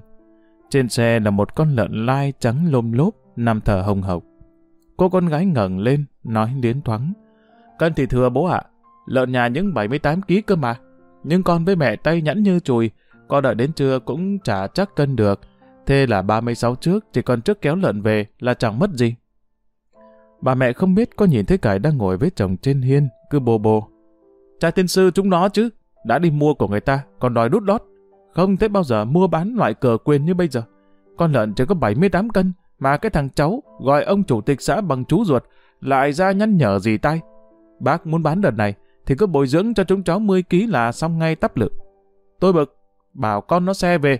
Trên xe là một con lợn lai trắng lôm lốp, nằm thở hồng hộc. Cô con gái ngẩng lên, nói liến thoáng. Cân thì thừa bố ạ, lợn nhà những 78 kg cơ mà. Nhưng con với mẹ tay nhẵn như chùi, con đợi đến trưa cũng chả chắc cân được. Thế là 36 trước, chỉ còn trước kéo lợn về là chẳng mất gì. Bà mẹ không biết có nhìn thấy cải đang ngồi với chồng trên hiên, cứ bồ bồ. cha tiên sư chúng nó chứ, đã đi mua của người ta, còn đòi đút đót. Không thấy bao giờ mua bán loại cờ quyền như bây giờ. Con lợn chỉ có 78 cân, mà cái thằng cháu gọi ông chủ tịch xã bằng chú ruột lại ra nhăn nhở gì tay. Bác muốn bán đợt này thì cứ bồi dưỡng cho chúng cháu 10 ký là xong ngay tắp lự. Tôi bực, bảo con nó xe về,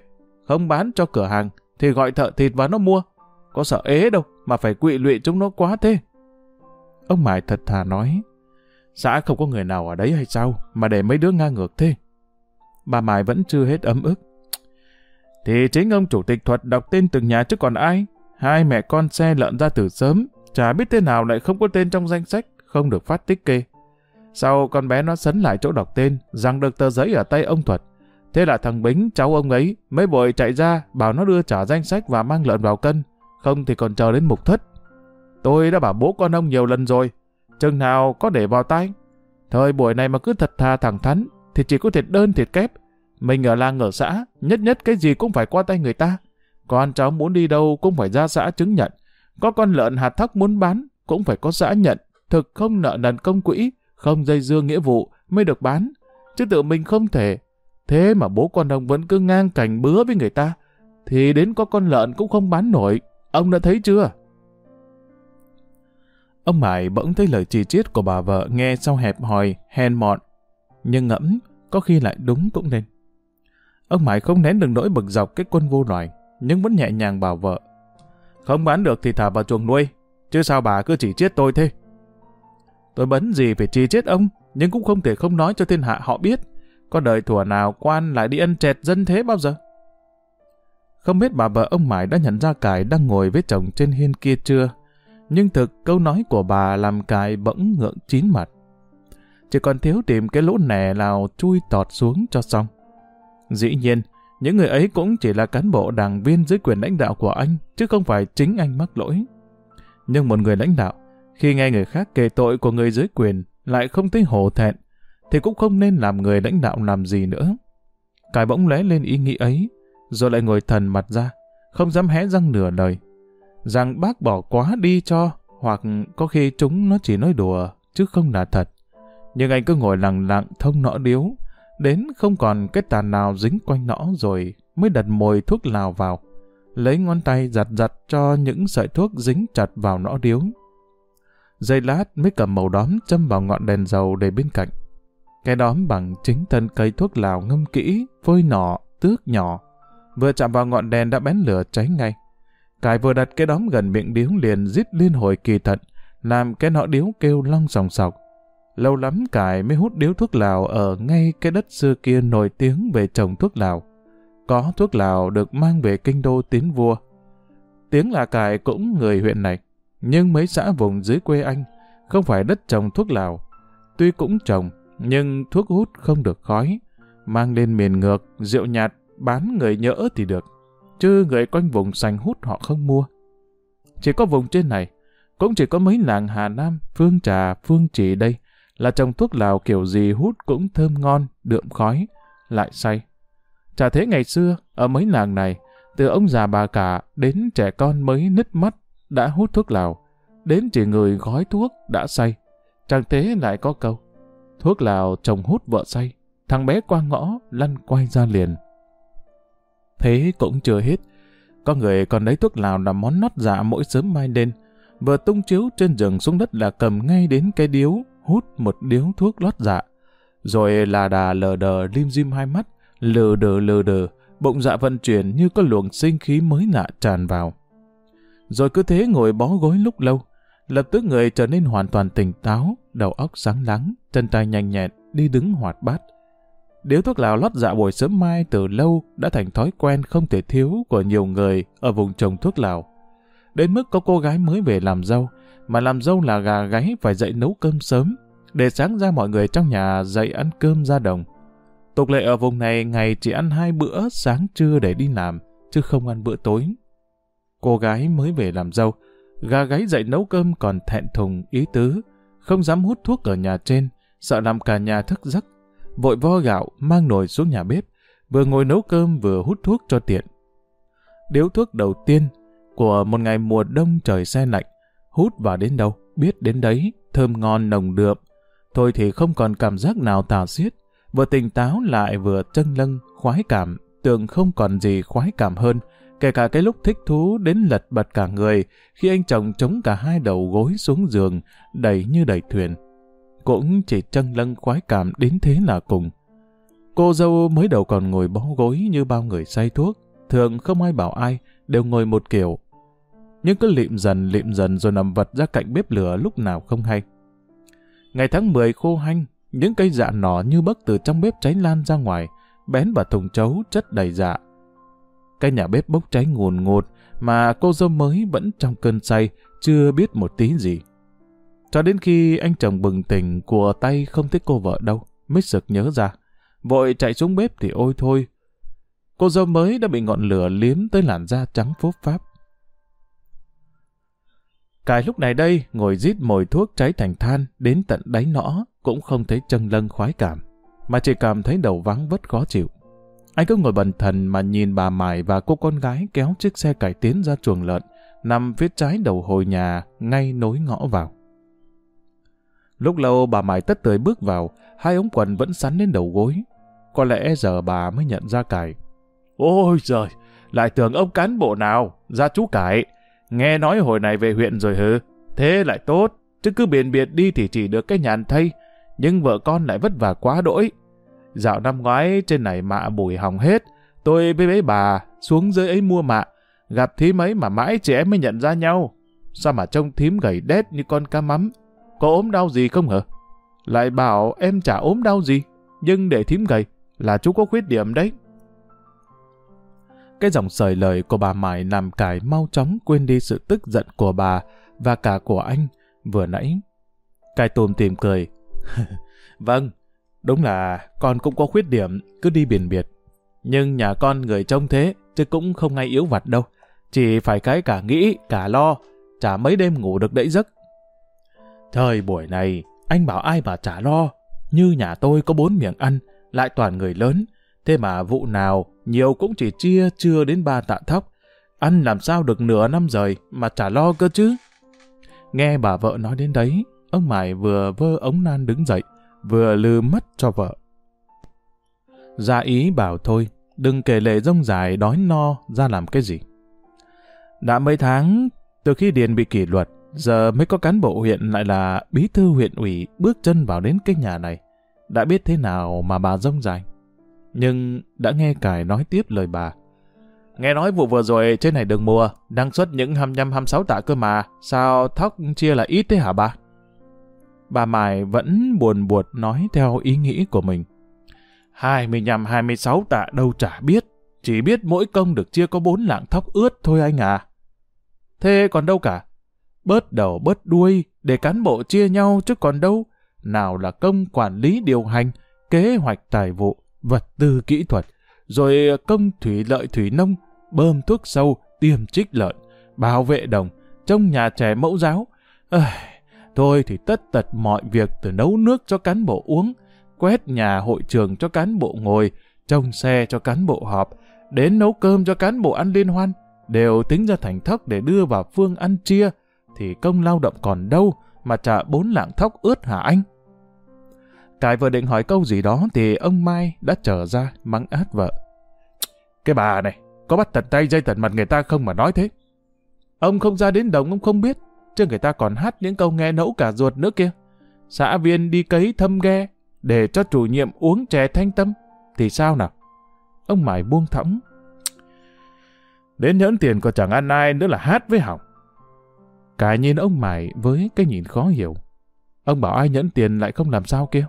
không bán cho cửa hàng thì gọi thợ thịt vào nó mua. Có sợ ế đâu mà phải quỵ lụy chúng nó quá thế. Ông Mải thật thà nói, xã không có người nào ở đấy hay sao mà để mấy đứa ngang ngược thế. Bà Mải vẫn chưa hết ấm ức. Thì chính ông chủ tịch thuật đọc tên từng nhà chứ còn ai. Hai mẹ con xe lợn ra từ sớm, chả biết thế nào lại không có tên trong danh sách, không được phát tích kê. Sau con bé nó sấn lại chỗ đọc tên, rằng được tờ giấy ở tay ông Thuật. Thế là thằng Bính, cháu ông ấy, mấy bội chạy ra, bảo nó đưa trả danh sách và mang lợn vào cân. Không thì còn chờ đến mục thất. Tôi đã bảo bố con ông nhiều lần rồi. Chừng nào có để vào tay. Thời buổi này mà cứ thật thà thẳng thắn, thì chỉ có thiệt đơn thiệt kép. Mình ở làng ở xã, nhất nhất cái gì cũng phải qua tay người ta. Con cháu muốn đi đâu cũng phải ra xã chứng nhận. Có con lợn hạt thóc muốn bán, cũng phải có xã nhận. Thực không nợ nần công quỹ, không dây dưa nghĩa vụ mới được bán. Chứ tự mình không thể. Thế mà bố con ông vẫn cứ ngang cảnh bứa với người ta. Thì đến có con lợn cũng không bán nổi. Ông đã thấy chưa? Ông Mải bỗng thấy lời chỉ chiết của bà vợ nghe sau hẹp hòi, hèn mọn. Nhưng ngẫm, có khi lại đúng cũng nên. ông Mãi không nén được nỗi bực dọc cái quân vô loài, nhưng vẫn nhẹ nhàng bảo vợ. Không bán được thì thả vào chuồng nuôi, chứ sao bà cứ chỉ chết tôi thế? Tôi bấn gì phải chỉ chết ông, nhưng cũng không thể không nói cho thiên hạ họ biết. Có đời thủa nào quan lại đi ăn chẹt dân thế bao giờ? Không biết bà vợ ông Mãi đã nhận ra Cải đang ngồi với chồng trên hiên kia chưa? Nhưng thực câu nói của bà làm cài bỗng ngượng chín mặt. Chỉ còn thiếu tìm cái lỗ nẻ nào chui tọt xuống cho xong. Dĩ nhiên, những người ấy cũng chỉ là cán bộ đảng viên dưới quyền lãnh đạo của anh, chứ không phải chính anh mắc lỗi. Nhưng một người lãnh đạo, khi nghe người khác kể tội của người dưới quyền, lại không thấy hổ thẹn, thì cũng không nên làm người lãnh đạo làm gì nữa. Cải bỗng lóe lên ý nghĩ ấy, rồi lại ngồi thần mặt ra, không dám hé răng nửa lời. Rằng bác bỏ quá đi cho, hoặc có khi chúng nó chỉ nói đùa, chứ không là thật. Nhưng anh cứ ngồi lặng lặng thông nõ điếu, đến không còn cái tàn nào dính quanh nõ rồi mới đặt mồi thuốc lào vào. Lấy ngón tay giặt giặt cho những sợi thuốc dính chặt vào nõ điếu. Giây lát mới cầm màu đóm châm vào ngọn đèn dầu để bên cạnh. Cái đóm bằng chính thân cây thuốc lào ngâm kỹ, phơi nỏ tước nhỏ. Vừa chạm vào ngọn đèn đã bén lửa cháy ngay. Cải vừa đặt cái đóm gần miệng điếu liền rít liên hồi kỳ thận, làm cái nọ điếu kêu long sòng sọc. Lâu lắm Cải mới hút điếu thuốc lào ở ngay cái đất xưa kia nổi tiếng về trồng thuốc lào. Có thuốc lào được mang về kinh đô tiến vua. Tiếng là Cải cũng người huyện này, nhưng mấy xã vùng dưới quê anh không phải đất trồng thuốc lào. Tuy cũng trồng, nhưng thuốc hút không được khói. Mang lên miền ngược, rượu nhạt, bán người nhỡ thì được. Chứ người quanh vùng sành hút họ không mua. Chỉ có vùng trên này, cũng chỉ có mấy làng Hà Nam, Phương Trà, Phương Trì đây là trồng thuốc lào kiểu gì hút cũng thơm ngon, đượm khói, lại say. Chả thế ngày xưa, ở mấy làng này, từ ông già bà cả đến trẻ con mới nứt mắt đã hút thuốc lào, đến chỉ người gói thuốc đã say. Chẳng thế lại có câu, thuốc lào chồng hút vợ say, thằng bé qua ngõ lăn quay ra liền. Thế cũng chưa hết, có người còn lấy thuốc lào làm món nót dạ mỗi sớm mai lên, vừa tung chiếu trên giường xuống đất là cầm ngay đến cái điếu hút một điếu thuốc lót dạ. Rồi là đà lờ đờ lim dim hai mắt, lờ đờ lờ đờ, bụng dạ vận chuyển như có luồng sinh khí mới lạ tràn vào. Rồi cứ thế ngồi bó gối lúc lâu, lập tức người trở nên hoàn toàn tỉnh táo, đầu óc sáng láng, chân tay nhanh nhẹn, đi đứng hoạt bát. Điếu thuốc lào lót dạ buổi sớm mai từ lâu đã thành thói quen không thể thiếu của nhiều người ở vùng trồng thuốc lào. Đến mức có cô gái mới về làm dâu, mà làm dâu là gà gáy phải dậy nấu cơm sớm, để sáng ra mọi người trong nhà dậy ăn cơm ra đồng. Tục lệ ở vùng này ngày chỉ ăn hai bữa sáng trưa để đi làm, chứ không ăn bữa tối. Cô gái mới về làm dâu, gà gáy dậy nấu cơm còn thẹn thùng ý tứ, không dám hút thuốc ở nhà trên, sợ làm cả nhà thức giấc. Vội vo gạo mang nồi xuống nhà bếp, vừa ngồi nấu cơm vừa hút thuốc cho tiện. Điếu thuốc đầu tiên của một ngày mùa đông trời xe lạnh hút vào đến đâu, biết đến đấy, thơm ngon nồng đượm. Thôi thì không còn cảm giác nào tà xiết, vừa tỉnh táo lại vừa chân lâng, khoái cảm, tưởng không còn gì khoái cảm hơn, kể cả cái lúc thích thú đến lật bật cả người khi anh chồng chống cả hai đầu gối xuống giường, đầy như đầy thuyền. Cũng chỉ chân lâng khoái cảm đến thế là cùng. Cô dâu mới đầu còn ngồi bó gối như bao người say thuốc, thường không ai bảo ai, đều ngồi một kiểu, nhưng cứ lịm dần lịm dần rồi nằm vật ra cạnh bếp lửa lúc nào không hay. Ngày tháng 10 khô hanh, những cây dạ nỏ như bấc từ trong bếp cháy lan ra ngoài, bén vào thùng chấu chất đầy dạ. Cái nhà bếp bốc cháy ngùn ngụt mà cô dâu mới vẫn trong cơn say, chưa biết một tí gì. Cho đến khi anh chồng bừng tỉnh của tay không thấy cô vợ đâu, mới sực nhớ ra. Vội chạy xuống bếp thì ôi thôi. Cô dâu mới đã bị ngọn lửa liếm tới làn da trắng phốp pháp. Cái lúc này đây, ngồi rít mồi thuốc cháy thành than, đến tận đáy nõ, cũng không thấy chân lân khoái cảm, mà chỉ cảm thấy đầu vắng vất khó chịu. Anh cứ ngồi bần thần mà nhìn bà Mải và cô con gái kéo chiếc xe cải tiến ra chuồng lợn, nằm phía trái đầu hồi nhà, ngay nối ngõ vào. Lúc lâu bà Mải tất tưới bước vào, hai ống quần vẫn sắn lên đầu gối. Có lẽ giờ bà mới nhận ra cải. Ôi giời, lại tưởng ông cán bộ nào, ra chú cải. Nghe nói hồi này về huyện rồi hừ, thế lại tốt, chứ cứ biển biệt đi thì chỉ được cái nhàn thay, nhưng vợ con lại vất vả quá đỗi. Dạo năm ngoái trên này mạ bùi hỏng hết, Tôi với mấy bà xuống dưới ấy mua mạ, gặp thím ấy mà mãi chị em mới nhận ra nhau. Sao mà trông thím gầy đét như con cá mắm? Có ốm đau gì không hả? Lại bảo em chả ốm đau gì, nhưng để thím gầy là chú có khuyết điểm đấy. Cái dòng sời lời của bà Mải làm cải mau chóng quên đi sự tức giận của bà và cả của anh vừa nãy. Cải tùm tìm cười. vâng, đúng là con cũng có khuyết điểm, cứ đi biển biệt. Nhưng nhà con người trông thế, chứ cũng không ngay yếu vặt đâu. Chỉ phải cái cả nghĩ, cả lo, chả mấy đêm ngủ được đẫy giấc. Thời buổi này, anh bảo ai mà chả lo. Như nhà tôi có bốn miệng ăn, lại toàn người lớn. Thế mà vụ nào, nhiều cũng chỉ chia chưa đến ba tạ thóc. Ăn làm sao được nửa năm rời mà chả lo cơ chứ. Nghe bà vợ nói đến đấy, ông Mải vừa vơ ống nan đứng dậy, vừa lư mất cho vợ. Gia ý bảo thôi, đừng kể lệ rông dài đói no ra làm cái gì. Đã mấy tháng, từ khi Điền bị kỷ luật, giờ mới có cán bộ huyện lại là bí thư huyện ủy bước chân vào đến cái nhà này. Đã biết thế nào mà bà rông dài. Nhưng đã nghe Cải nói tiếp lời bà. Nghe nói vụ vừa rồi trên này đừng mua, năng suất những 25-26 tạ cơ mà, sao thóc chia là ít thế hả bà? Bà Mài vẫn buồn buột nói theo ý nghĩ của mình. 25-26 tạ đâu chả biết, chỉ biết mỗi công được chia có 4 lạng thóc ướt thôi anh à. Thế còn đâu cả? Bớt đầu bớt đuôi để cán bộ chia nhau chứ còn đâu. Nào là công quản lý điều hành, kế hoạch tài vụ, vật tư kỹ thuật, rồi công thủy lợi thủy nông, bơm thuốc sâu, tiêm trích lợn, bảo vệ đồng, trong nhà trẻ mẫu giáo. À, thôi thì tất tật mọi việc từ nấu nước cho cán bộ uống, quét nhà hội trường cho cán bộ ngồi, trông xe cho cán bộ họp, đến nấu cơm cho cán bộ ăn liên hoan, đều tính ra thành thóc để đưa vào phương ăn chia, thì công lao động còn đâu mà trả bốn lạng thóc ướt hả anh? Cái vừa định hỏi câu gì đó thì ông Mai đã trở ra mắng át vợ. Cái bà này, có bắt tận tay dây tận mặt người ta không mà nói thế? Ông không ra đến đồng ông không biết, chứ người ta còn hát những câu nghe nẫu cả ruột nữa kia. Xã viên đi cấy thâm ghe để cho chủ nhiệm uống chè thanh tâm, thì sao nào? Ông Mai buông thõng. Đến nhẫn tiền còn chẳng ăn ai nữa là hát với hỏng. Cả nhìn ông mải với cái nhìn khó hiểu. Ông bảo ai nhẫn tiền lại không làm sao kia.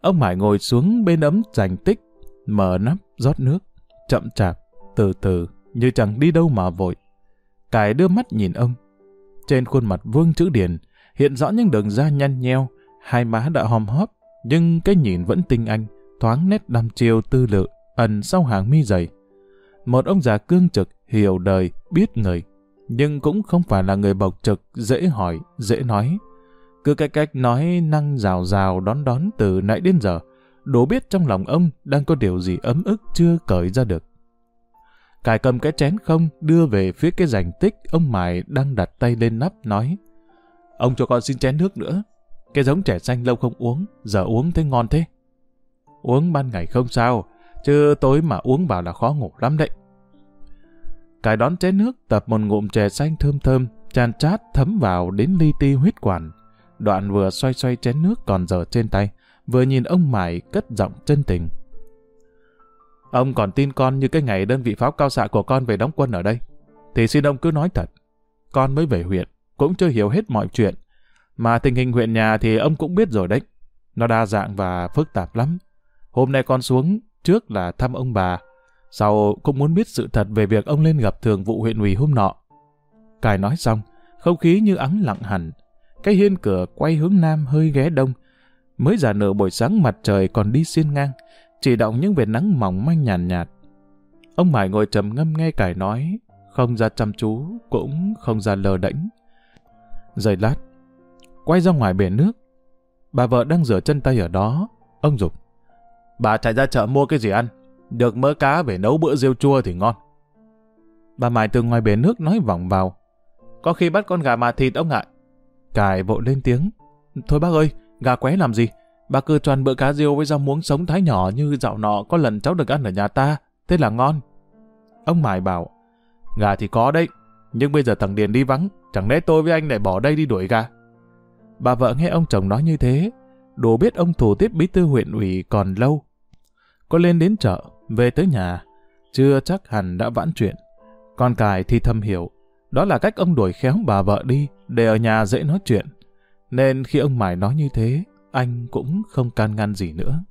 Ông Mải ngồi xuống bên ấm dành tích, mở nắp, rót nước, chậm chạp, từ từ, như chẳng đi đâu mà vội. Cải đưa mắt nhìn ông. Trên khuôn mặt vương chữ điền, hiện rõ những đường da nhăn nheo, hai má đã hòm hóp, nhưng cái nhìn vẫn tinh anh, thoáng nét đăm chiêu tư lự, ẩn sau hàng mi dày. Một ông già cương trực, hiểu đời, biết người, nhưng cũng không phải là người bộc trực, dễ hỏi, dễ nói. Cứ cái cách nói năng rào rào đón đón từ nãy đến giờ, đố biết trong lòng ông đang có điều gì ấm ức chưa cởi ra được. Cải cầm cái chén không đưa về phía cái rành tích ông Mài đang đặt tay lên nắp nói Ông cho con xin chén nước nữa. Cái giống trẻ xanh lâu không uống, giờ uống thấy ngon thế. Uống ban ngày không sao, chứ tối mà uống vào là khó ngủ lắm đấy. Cải đón chén nước tập một ngụm chè xanh thơm thơm, chan chát thấm vào đến ly ti huyết quản. Đoạn vừa xoay xoay chén nước còn dở trên tay, vừa nhìn ông Mải cất giọng chân tình. Ông còn tin con như cái ngày đơn vị pháo cao xạ của con về đóng quân ở đây. Thì xin ông cứ nói thật. Con mới về huyện, cũng chưa hiểu hết mọi chuyện. Mà tình hình huyện nhà thì ông cũng biết rồi đấy. Nó đa dạng và phức tạp lắm. Hôm nay con xuống, trước là thăm ông bà. Sau cũng muốn biết sự thật về việc ông lên gặp thường vụ huyện ủy hôm nọ. Cài nói xong, không khí như ắng lặng hẳn. Cái hiên cửa quay hướng nam hơi ghé đông. Mới giả nửa buổi sáng mặt trời còn đi xiên ngang, chỉ động những vệt nắng mỏng manh nhàn nhạt, nhạt. Ông Mải ngồi trầm ngâm nghe cải nói, không ra chăm chú, cũng không ra lờ đễnh. Giây lát, quay ra ngoài bể nước. Bà vợ đang rửa chân tay ở đó, ông dục Bà chạy ra chợ mua cái gì ăn, được mỡ cá về nấu bữa riêu chua thì ngon. Bà Mải từ ngoài bể nước nói vòng vào. Có khi bắt con gà mà thịt ông ạ. Cải vội lên tiếng. Thôi bác ơi, gà qué làm gì? Bà cứ toàn bữa cá riêu với rau muống sống thái nhỏ như dạo nọ có lần cháu được ăn ở nhà ta. Thế là ngon. Ông Mải bảo, gà thì có đấy, nhưng bây giờ thằng Điền đi vắng, chẳng lẽ tôi với anh lại bỏ đây đi đuổi gà? Bà vợ nghe ông chồng nói như thế, đủ biết ông thủ tiếp bí thư huyện ủy còn lâu. Có lên đến chợ, về tới nhà, chưa chắc hẳn đã vãn chuyện. Con cài thì thầm hiểu, đó là cách ông đuổi khéo bà vợ đi để ở nhà dễ nói chuyện. Nên khi ông Mải nói như thế, anh cũng không can ngăn gì nữa.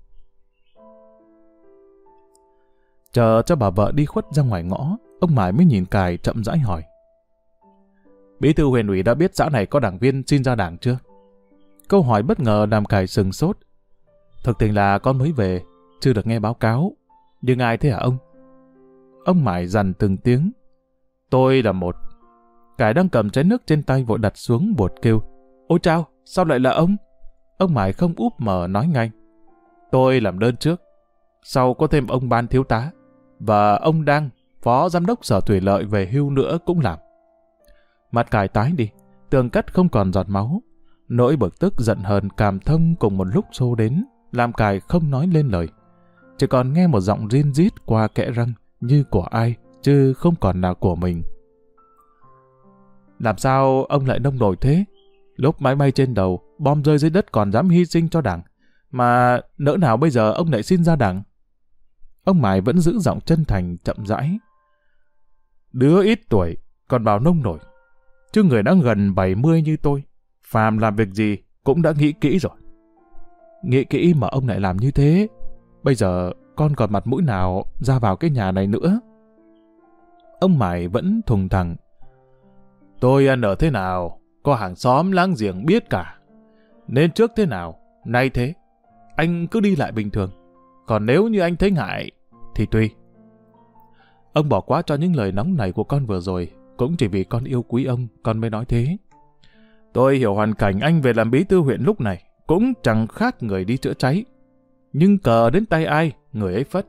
Chờ cho bà vợ đi khuất ra ngoài ngõ, ông Mải mới nhìn cài chậm rãi hỏi. Bí thư huyền ủy đã biết xã này có đảng viên xin ra đảng chưa? Câu hỏi bất ngờ làm cài sừng sốt. Thực tình là con mới về, chưa được nghe báo cáo. Nhưng ai thế hả ông? Ông Mải dằn từng tiếng. Tôi là một. Cải đang cầm chén nước trên tay vội đặt xuống bột kêu. Ôi chao, sao lại là ông? Ông Mải không úp mở nói ngay. Tôi làm đơn trước. Sau có thêm ông ban thiếu tá. Và ông đang phó giám đốc sở thủy lợi về hưu nữa cũng làm. Mặt cải tái đi, tường cắt không còn giọt máu. Nỗi bực tức giận hờn cảm thông cùng một lúc xô đến, làm cải không nói lên lời. Chỉ còn nghe một giọng riêng rít qua kẽ răng như của ai, chứ không còn là của mình. Làm sao ông lại nông nổi thế? Lúc máy bay trên đầu, bom rơi dưới đất còn dám hy sinh cho đảng. Mà nỡ nào bây giờ ông lại xin ra đảng? Ông Mài vẫn giữ giọng chân thành chậm rãi. Đứa ít tuổi, còn bảo nông nổi. Chứ người đã gần 70 như tôi, phàm làm việc gì cũng đã nghĩ kỹ rồi. Nghĩ kỹ mà ông lại làm như thế. Bây giờ con còn mặt mũi nào ra vào cái nhà này nữa. Ông Mải vẫn thùng thẳng. Tôi ăn ở thế nào, có hàng xóm láng giềng biết cả. Nên trước thế nào, nay thế, anh cứ đi lại bình thường. Còn nếu như anh thấy ngại, thì tùy. Ông bỏ qua cho những lời nóng này của con vừa rồi, cũng chỉ vì con yêu quý ông, con mới nói thế. Tôi hiểu hoàn cảnh anh về làm bí thư huyện lúc này, cũng chẳng khác người đi chữa cháy. Nhưng cờ đến tay ai, người ấy phất.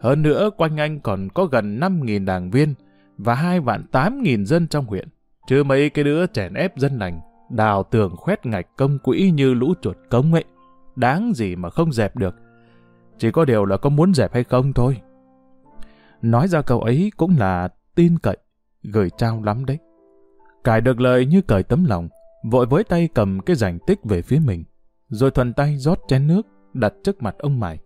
Hơn nữa, quanh anh còn có gần 5.000 đảng viên và hai vạn 8.000 dân trong huyện. Chứ mấy cái đứa chèn ép dân lành, đào tường khoét ngạch công quỹ như lũ chuột công ấy. Đáng gì mà không dẹp được. Chỉ có điều là có muốn dẹp hay không thôi. Nói ra câu ấy cũng là tin cậy, gửi trao lắm đấy. Cải được lời như cởi tấm lòng, vội với tay cầm cái rảnh tích về phía mình, rồi thuần tay rót chén nước, đặt trước mặt ông Mải.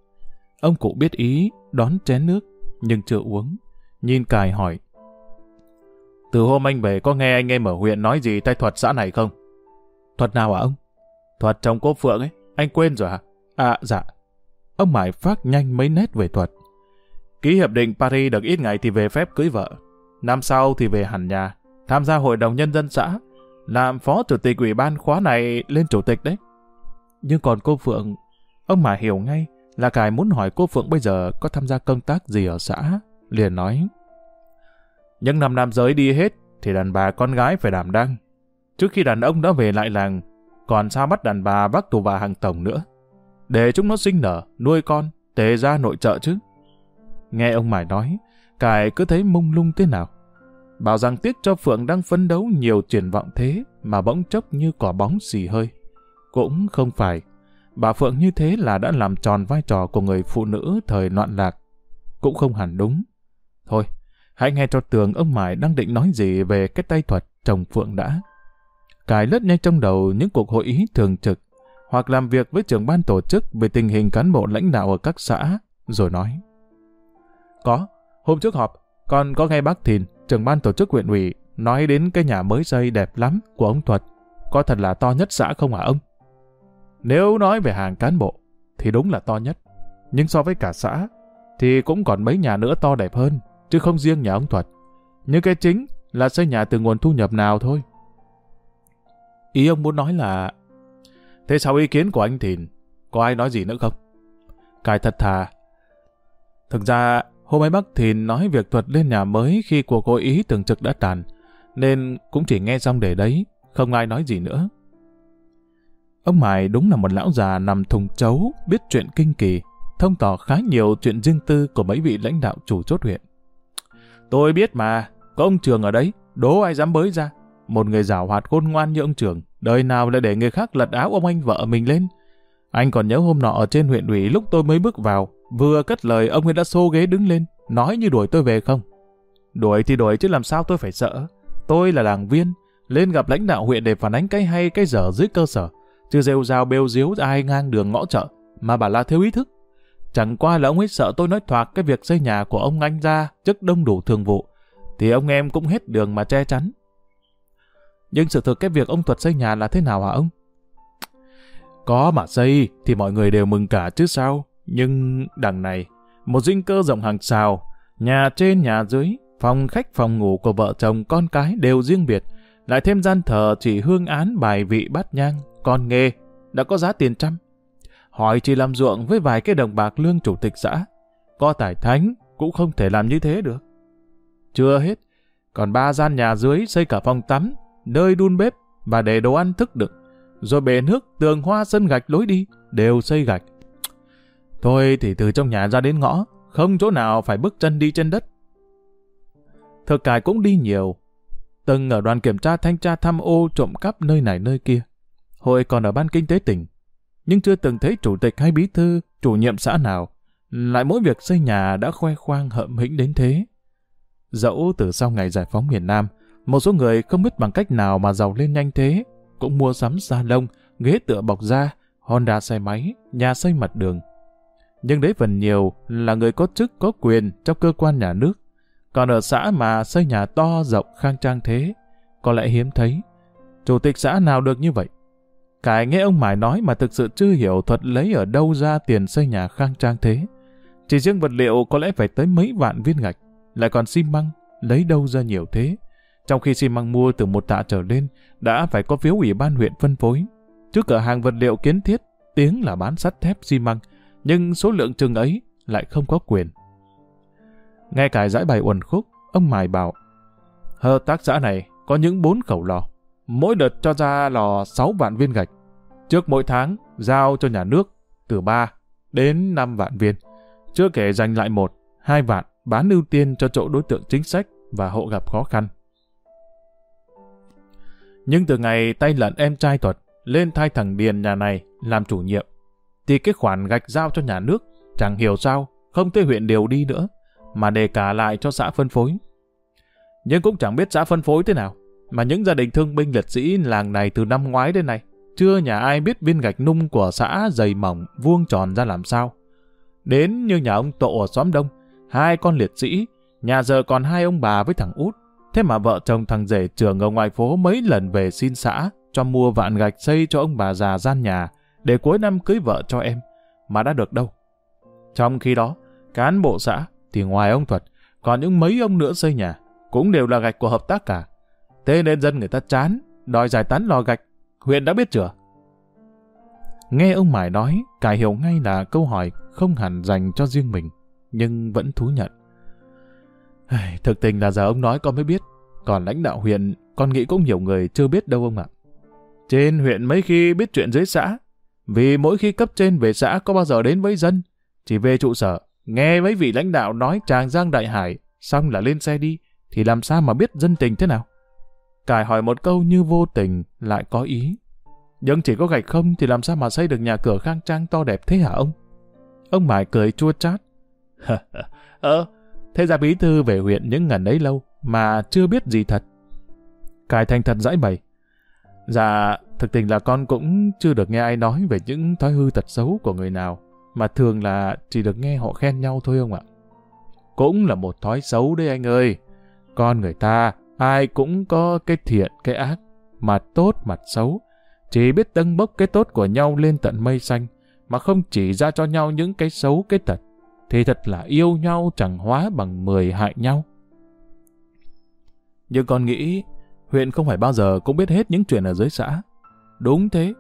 Ông cụ biết ý, đón chén nước, nhưng chưa uống. Nhìn cài hỏi. Từ hôm anh về có nghe anh em ở huyện nói gì tay thuật xã này không? Thuật nào hả ông? Thuật chồng cô Phượng ấy, anh quên rồi hả? À, dạ. Ông Mải phát nhanh mấy nét về thuật. Ký hiệp định Paris được ít ngày thì về phép cưới vợ. Năm sau thì về hẳn nhà, tham gia hội đồng nhân dân xã, làm phó chủ tịch ủy ban khóa này lên chủ tịch đấy. Nhưng còn cô Phượng, ông mà hiểu ngay là Cải muốn hỏi cô Phượng bây giờ có tham gia công tác gì ở xã. Liền nói, những năm nam giới đi hết thì đàn bà con gái phải đảm đang. Trước khi đàn ông đã về lại làng, còn sao bắt đàn bà vác tù và hàng tổng nữa. Để chúng nó sinh nở, nuôi con, tề ra nội trợ chứ. Nghe ông Mải nói, Cải cứ thấy mông lung thế nào. Bảo rằng tiếc cho Phượng đang phấn đấu nhiều triển vọng thế mà bỗng chốc như cỏ bóng xì hơi. Cũng không phải. Bà Phượng như thế là đã làm tròn vai trò của người phụ nữ thời loạn lạc. Cũng không hẳn đúng. Thôi, hãy nghe cho tường ông Mải đang định nói gì về cái tay thuật chồng Phượng đã. Cải lất nhanh trong đầu những cuộc hội ý thường trực hoặc làm việc với trưởng ban tổ chức về tình hình cán bộ lãnh đạo ở các xã, rồi nói. Có, hôm trước họp, con có nghe bác Thìn, trưởng ban tổ chức huyện ủy, nói đến cái nhà mới xây đẹp lắm của ông Thuật. Có thật là to nhất xã không hả ông? Nếu nói về hàng cán bộ, thì đúng là to nhất. Nhưng so với cả xã, thì cũng còn mấy nhà nữa to đẹp hơn, chứ không riêng nhà ông Thuật. Nhưng cái chính là xây nhà từ nguồn thu nhập nào thôi. Ý ông muốn nói là... Thế sau ý kiến của anh Thìn, có ai nói gì nữa không? Cài thật thà. Thực ra, Hôm ấy bác Thìn nói việc thuật lên nhà mới khi cuộc hội ý thường trực đã tàn, nên cũng chỉ nghe xong để đấy, không ai nói gì nữa. Ông Mài đúng là một lão già nằm thùng chấu, biết chuyện kinh kỳ, thông tỏ khá nhiều chuyện riêng tư của mấy vị lãnh đạo chủ chốt huyện. Tôi biết mà, có ông Trường ở đấy, đố ai dám bới ra. Một người giảo hoạt khôn ngoan như ông Trường, đời nào lại để người khác lật áo ông anh vợ mình lên. Anh còn nhớ hôm nọ ở trên huyện ủy lúc tôi mới bước vào, Vừa cất lời ông ấy đã xô ghế đứng lên, nói như đuổi tôi về không. Đuổi thì đuổi chứ làm sao tôi phải sợ. Tôi là đảng viên, lên gặp lãnh đạo huyện để phản ánh cái hay cái dở dưới cơ sở, chứ rêu rao bêu diếu ai ngang đường ngõ chợ, mà bà là thiếu ý thức. Chẳng qua là ông ấy sợ tôi nói thoạc cái việc xây nhà của ông anh ra trước đông đủ thường vụ. Thì ông em cũng hết đường mà che chắn. Nhưng sự thực cái việc ông thuật xây nhà là thế nào hả ông? Có mà xây thì mọi người đều mừng cả chứ sao. Nhưng đằng này, một dinh cơ rộng hàng xào, nhà trên nhà dưới, phòng khách phòng ngủ của vợ chồng con cái đều riêng biệt, lại thêm gian thờ chỉ hương án bài vị bát nhang, con nghề, đã có giá tiền trăm. Hỏi chỉ làm ruộng với vài cái đồng bạc lương chủ tịch xã, có tài thánh cũng không thể làm như thế được. Chưa hết, còn ba gian nhà dưới xây cả phòng tắm, nơi đun bếp và để đồ ăn thức đựng, rồi bể nước, tường hoa sân gạch lối đi, đều xây gạch. Thôi thì từ trong nhà ra đến ngõ, không chỗ nào phải bước chân đi trên đất. Thực cải cũng đi nhiều, từng ở đoàn kiểm tra thanh tra thăm ô trộm cắp nơi này nơi kia. Hội còn ở ban kinh tế tỉnh, nhưng chưa từng thấy chủ tịch hay bí thư, chủ nhiệm xã nào, lại mỗi việc xây nhà đã khoe khoang hậm hĩnh đến thế. Dẫu từ sau ngày giải phóng miền Nam, một số người không biết bằng cách nào mà giàu lên nhanh thế, cũng mua sắm da lông, ghế tựa bọc da, Honda xe máy, nhà xây mặt đường. Nhưng đấy phần nhiều là người có chức có quyền trong cơ quan nhà nước. Còn ở xã mà xây nhà to rộng khang trang thế, có lẽ hiếm thấy. Chủ tịch xã nào được như vậy? Khải nghe ông Mải nói mà thực sự chưa hiểu thuật lấy ở đâu ra tiền xây nhà khang trang thế. Chỉ riêng vật liệu có lẽ phải tới mấy vạn viên gạch, lại còn xi măng, lấy đâu ra nhiều thế. Trong khi xi măng mua từ một tạ trở lên, đã phải có phiếu ủy ban huyện phân phối. Trước cửa hàng vật liệu kiến thiết, tiếng là bán sắt thép xi măng, nhưng số lượng chừng ấy lại không có quyền. Nghe cải giải bài uẩn khúc, ông Mài bảo, hợp tác xã này có những bốn khẩu lò, mỗi đợt cho ra lò 6 vạn viên gạch. Trước mỗi tháng, giao cho nhà nước từ 3 đến 5 vạn viên. Chưa kể dành lại một, hai vạn bán ưu tiên cho chỗ đối tượng chính sách và hộ gặp khó khăn. Nhưng từ ngày tay lận em trai thuật lên thay thằng Điền nhà này làm chủ nhiệm, thì cái khoản gạch giao cho nhà nước chẳng hiểu sao không tới huyện điều đi nữa, mà để cả lại cho xã phân phối. Nhưng cũng chẳng biết xã phân phối thế nào, mà những gia đình thương binh liệt sĩ làng này từ năm ngoái đến nay, chưa nhà ai biết viên gạch nung của xã dày mỏng, vuông tròn ra làm sao. Đến như nhà ông Tộ ở xóm Đông, hai con liệt sĩ, nhà giờ còn hai ông bà với thằng út. Thế mà vợ chồng thằng rể trường ở ngoài phố mấy lần về xin xã cho mua vạn gạch xây cho ông bà già gian nhà để cuối năm cưới vợ cho em, mà đã được đâu. Trong khi đó, cán bộ xã thì ngoài ông Thuật, còn những mấy ông nữa xây nhà, cũng đều là gạch của hợp tác cả. Thế nên dân người ta chán, đòi giải tán lò gạch, huyện đã biết chưa? Nghe ông Mải nói, cải hiểu ngay là câu hỏi không hẳn dành cho riêng mình, nhưng vẫn thú nhận. Thực tình là giờ ông nói con mới biết, còn lãnh đạo huyện, con nghĩ cũng nhiều người chưa biết đâu ông ạ. Trên huyện mấy khi biết chuyện dưới xã, vì mỗi khi cấp trên về xã có bao giờ đến với dân, chỉ về trụ sở, nghe mấy vị lãnh đạo nói tràng giang đại hải, xong là lên xe đi, thì làm sao mà biết dân tình thế nào? Cải hỏi một câu như vô tình lại có ý. Nhưng chỉ có gạch không thì làm sao mà xây được nhà cửa khang trang to đẹp thế hả ông? Ông Mải cười chua chát. ờ, thế ra bí thư về huyện những ngần ấy lâu mà chưa biết gì thật. Cải thành thật giải bày. Dạ, thực tình là con cũng chưa được nghe ai nói về những thói hư tật xấu của người nào, mà thường là chỉ được nghe họ khen nhau thôi ông ạ. Cũng là một thói xấu đấy anh ơi. Con người ta, ai cũng có cái thiện, cái ác, mặt tốt, mặt xấu. Chỉ biết tâng bốc cái tốt của nhau lên tận mây xanh, mà không chỉ ra cho nhau những cái xấu, cái tật, thì thật là yêu nhau chẳng hóa bằng mười hại nhau. Nhưng con nghĩ huyện không phải bao giờ cũng biết hết những chuyện ở dưới xã. Đúng thế.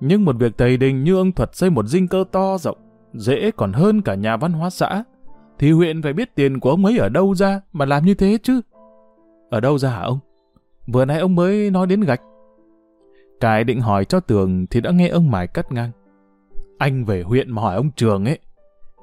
Nhưng một việc thầy đình như ông Thuật xây một dinh cơ to rộng, dễ còn hơn cả nhà văn hóa xã, thì huyện phải biết tiền của ông ấy ở đâu ra mà làm như thế chứ. Ở đâu ra hả ông? Vừa nãy ông mới nói đến gạch. Cái định hỏi cho tường thì đã nghe ông Mải cắt ngang. Anh về huyện mà hỏi ông Trường ấy.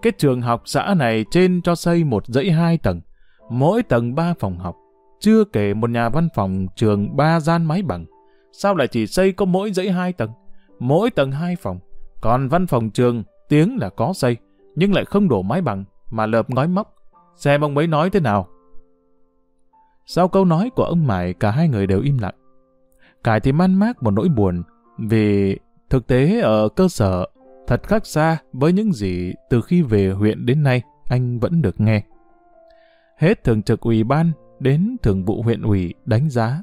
Cái trường học xã này trên cho xây một dãy hai tầng, mỗi tầng ba phòng học chưa kể một nhà văn phòng trường ba gian máy bằng. Sao lại chỉ xây có mỗi dãy hai tầng? Mỗi tầng hai phòng. Còn văn phòng trường, tiếng là có xây, nhưng lại không đổ mái bằng, mà lợp ngói móc. Xem ông ấy nói thế nào. Sau câu nói của ông Mải, cả hai người đều im lặng. Cải thì man mác một nỗi buồn, vì thực tế ở cơ sở thật khác xa với những gì từ khi về huyện đến nay anh vẫn được nghe. Hết thường trực ủy ban đến thường vụ huyện ủy đánh giá.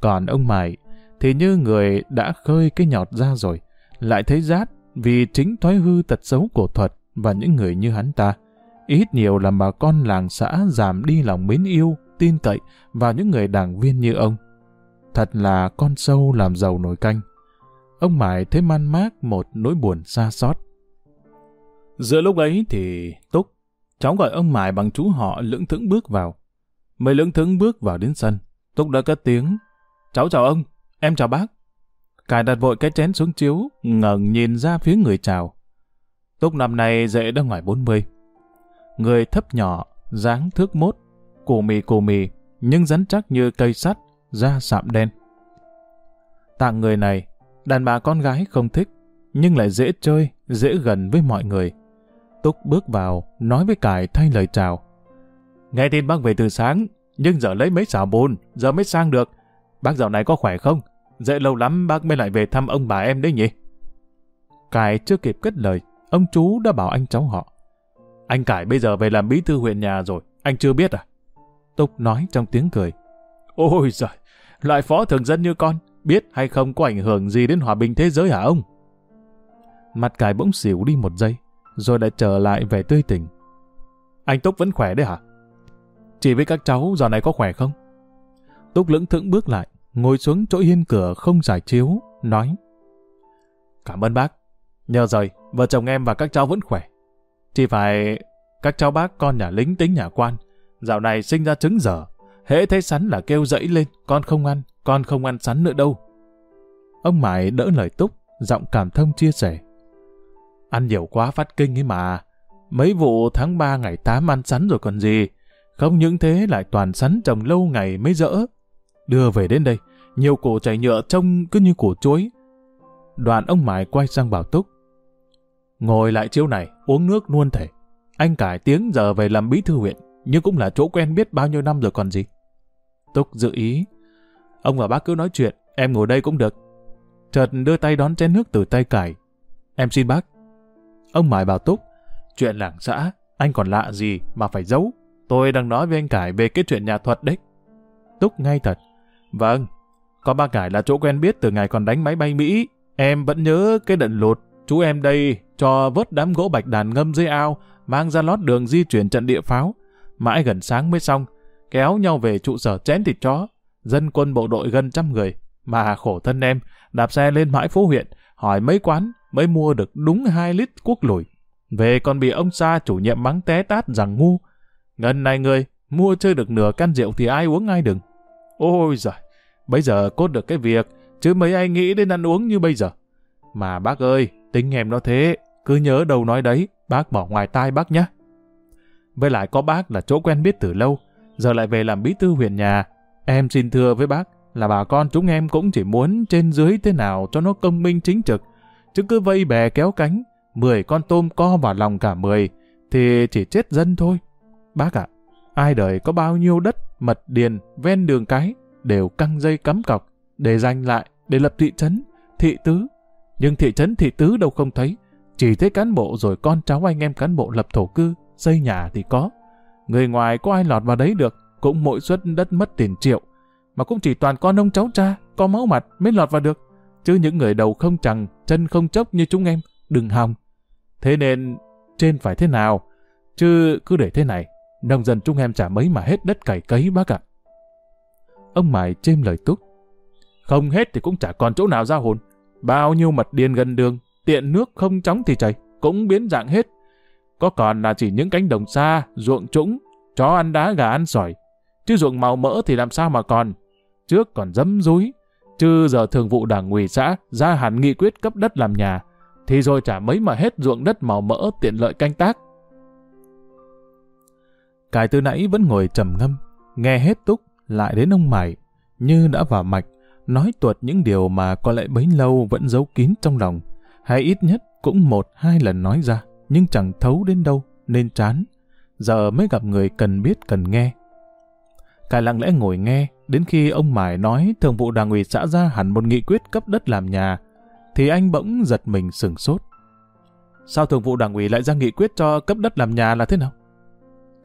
Còn ông Mải thì như người đã khơi cái nhọt ra rồi, lại thấy rát vì chính thói hư tật xấu của thuật và những người như hắn ta. Ít nhiều làm bà con làng xã giảm đi lòng mến yêu, tin cậy vào những người đảng viên như ông. Thật là con sâu làm giàu nổi canh. Ông Mải thấy man mác một nỗi buồn xa xót. Giữa lúc ấy thì Túc, cháu gọi ông Mải bằng chú họ lưỡng thững bước vào. Mới lưỡng thững bước vào đến sân, Túc đã cất tiếng. Cháu chào ông, em chào bác. Cài đặt vội cái chén xuống chiếu, ngẩng nhìn ra phía người chào. Túc năm nay dễ đã ngoài 40. Người thấp nhỏ, dáng thước mốt, củ mì củ mì, nhưng rắn chắc như cây sắt, da sạm đen. Tạng người này, đàn bà con gái không thích, nhưng lại dễ chơi, dễ gần với mọi người. Túc bước vào, nói với Cải thay lời chào. Nghe tin bác về từ sáng, nhưng giờ lấy mấy xào bồn, giờ mới sang được. Bác dạo này có khỏe không? Dễ lâu lắm bác mới lại về thăm ông bà em đấy nhỉ? Cải chưa kịp cất lời, ông chú đã bảo anh cháu họ. Anh Cải bây giờ về làm bí thư huyện nhà rồi, anh chưa biết à? Túc nói trong tiếng cười. Ôi giời, loại phó thường dân như con, biết hay không có ảnh hưởng gì đến hòa bình thế giới hả ông? Mặt Cải bỗng xỉu đi một giây, rồi lại trở lại vẻ tươi tỉnh. Anh Túc vẫn khỏe đấy hả? Chị với các cháu giờ này có khỏe không? Túc lững thững bước lại, ngồi xuống chỗ hiên cửa không giải chiếu, nói. Cảm ơn bác. Nhờ rồi, vợ chồng em và các cháu vẫn khỏe. Chỉ phải các cháu bác con nhà lính tính nhà quan. Dạo này sinh ra trứng dở. Hễ thấy sắn là kêu dẫy lên, con không ăn, con không ăn sắn nữa đâu. Ông Mãi đỡ lời Túc, giọng cảm thông chia sẻ. Ăn nhiều quá phát kinh ấy mà. Mấy vụ tháng 3 ngày 8 ăn sắn rồi còn gì. Không những thế lại toàn sắn trồng lâu ngày mới dỡ. Đưa về đến đây, nhiều củ chảy nhựa trông cứ như củ chuối. Đoàn ông Mải quay sang bảo Túc. Ngồi lại chiếu này, uống nước luôn thể. Anh cải tiếng giờ về làm bí thư huyện, nhưng cũng là chỗ quen biết bao nhiêu năm rồi còn gì. Túc dự ý. Ông và bác cứ nói chuyện, em ngồi đây cũng được. Chợt đưa tay đón chén nước từ tay cải. Em xin bác. Ông Mải bảo Túc, chuyện làng xã, anh còn lạ gì mà phải giấu. Tôi đang nói với anh Cải về cái chuyện nhà thuật đấy. Túc ngay thật. Vâng, có ba Cải là chỗ quen biết từ ngày còn đánh máy bay Mỹ. Em vẫn nhớ cái đận lụt. Chú em đây cho vớt đám gỗ bạch đàn ngâm dưới ao, mang ra lót đường di chuyển trận địa pháo. Mãi gần sáng mới xong, kéo nhau về trụ sở chén thịt chó. Dân quân bộ đội gần trăm người. Mà khổ thân em, đạp xe lên mãi phố huyện, hỏi mấy quán mới mua được đúng 2 lít quốc lùi. Về còn bị ông xa chủ nhiệm mắng té tát rằng ngu, Ngân này người, mua chơi được nửa can rượu thì ai uống ai đừng. Ôi giời, bây giờ cốt được cái việc, chứ mấy ai nghĩ đến ăn uống như bây giờ. Mà bác ơi, tính em nó thế, cứ nhớ đầu nói đấy, bác bỏ ngoài tai bác nhé. Với lại có bác là chỗ quen biết từ lâu, giờ lại về làm bí thư huyện nhà. Em xin thưa với bác là bà con chúng em cũng chỉ muốn trên dưới thế nào cho nó công minh chính trực, chứ cứ vây bè kéo cánh, mười con tôm co vào lòng cả mười, thì chỉ chết dân thôi. Bác ạ, ai đời có bao nhiêu đất, mật điền, ven đường cái, đều căng dây cắm cọc, để giành lại, để lập thị trấn, thị tứ. Nhưng thị trấn thị tứ đâu không thấy, chỉ thấy cán bộ rồi con cháu anh em cán bộ lập thổ cư, xây nhà thì có. Người ngoài có ai lọt vào đấy được, cũng mỗi suất đất mất tiền triệu. Mà cũng chỉ toàn con ông cháu cha, có máu mặt mới lọt vào được. Chứ những người đầu không chẳng, chân không chốc như chúng em, đừng hòng. Thế nên, trên phải thế nào? Chứ cứ để thế này, Nông dân chúng em chả mấy mà hết đất cày cấy bác ạ. Ông Mải chêm lời túc. Không hết thì cũng chả còn chỗ nào ra hồn. Bao nhiêu mật điền gần đường, tiện nước không chóng thì chảy, cũng biến dạng hết. Có còn là chỉ những cánh đồng xa, ruộng trũng, chó ăn đá gà ăn sỏi. Chứ ruộng màu mỡ thì làm sao mà còn. Trước còn dấm dúi, chứ giờ thường vụ đảng ủy xã ra hẳn nghị quyết cấp đất làm nhà, thì rồi chả mấy mà hết ruộng đất màu mỡ tiện lợi canh tác. Cải từ nãy vẫn ngồi trầm ngâm, nghe hết túc, lại đến ông mải, như đã vào mạch, nói tuột những điều mà có lẽ bấy lâu vẫn giấu kín trong lòng, hay ít nhất cũng một hai lần nói ra, nhưng chẳng thấu đến đâu, nên chán. Giờ mới gặp người cần biết cần nghe. Cả lặng lẽ ngồi nghe, đến khi ông Mải nói thường vụ đảng ủy xã ra hẳn một nghị quyết cấp đất làm nhà, thì anh bỗng giật mình sừng sốt. sao thường vụ đảng ủy lại ra nghị quyết cho cấp đất làm nhà là thế nào?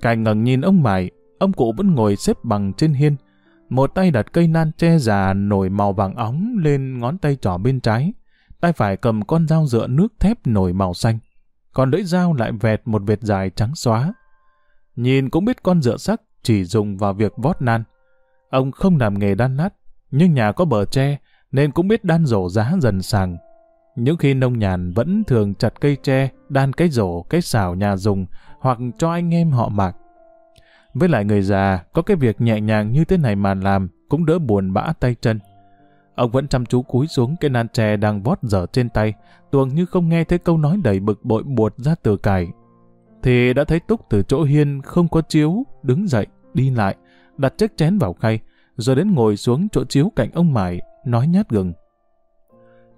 cài ngẩng nhìn ông Mải, ông cụ vẫn ngồi xếp bằng trên hiên, một tay đặt cây nan tre già nổi màu vàng óng lên ngón tay trỏ bên trái, tay phải cầm con dao dựa nước thép nổi màu xanh, còn lưỡi dao lại vẹt một vệt dài trắng xóa. Nhìn cũng biết con dựa sắc chỉ dùng vào việc vót nan. Ông không làm nghề đan nát, nhưng nhà có bờ tre nên cũng biết đan rổ giá dần sàng. Những khi nông nhàn vẫn thường chặt cây tre, đan cái rổ, cái xào nhà dùng hoặc cho anh em họ mặc. Với lại người già, có cái việc nhẹ nhàng như thế này mà làm cũng đỡ buồn bã tay chân. Ông vẫn chăm chú cúi xuống cái nan tre đang vót dở trên tay, tuồng như không nghe thấy câu nói đầy bực bội buột ra từ cải. Thì đã thấy Túc từ chỗ hiên không có chiếu, đứng dậy, đi lại, đặt chiếc chén vào khay, rồi đến ngồi xuống chỗ chiếu cạnh ông Mải, nói nhát gừng.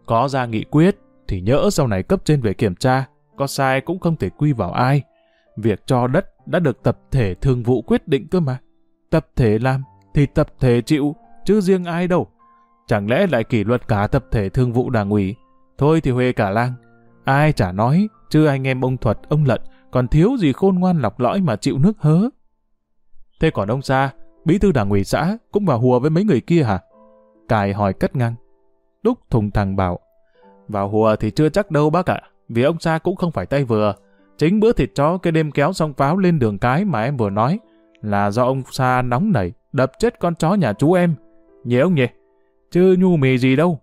Có ra nghị quyết, thì nhỡ sau này cấp trên về kiểm tra, có sai cũng không thể quy vào ai. Việc cho đất đã được tập thể thường vụ quyết định cơ mà. Tập thể làm thì tập thể chịu, chứ riêng ai đâu. Chẳng lẽ lại kỷ luật cả tập thể thương vụ đảng ủy? Thôi thì huê cả lang. Ai chả nói, chứ anh em ông Thuật, ông Lận, còn thiếu gì khôn ngoan lọc lõi mà chịu nước hớ. Thế còn ông Sa, bí thư đảng ủy xã, cũng vào hùa với mấy người kia hả? Cài hỏi cất ngang. Đúc thùng thằng bảo, vào hùa thì chưa chắc đâu bác ạ, vì ông Sa cũng không phải tay vừa. Chính bữa thịt chó cái đêm kéo xong pháo lên đường cái mà em vừa nói, là do ông Sa nóng nảy, đập chết con chó nhà chú em. nhỉ ông nhỉ? Chứ nhu mì gì đâu.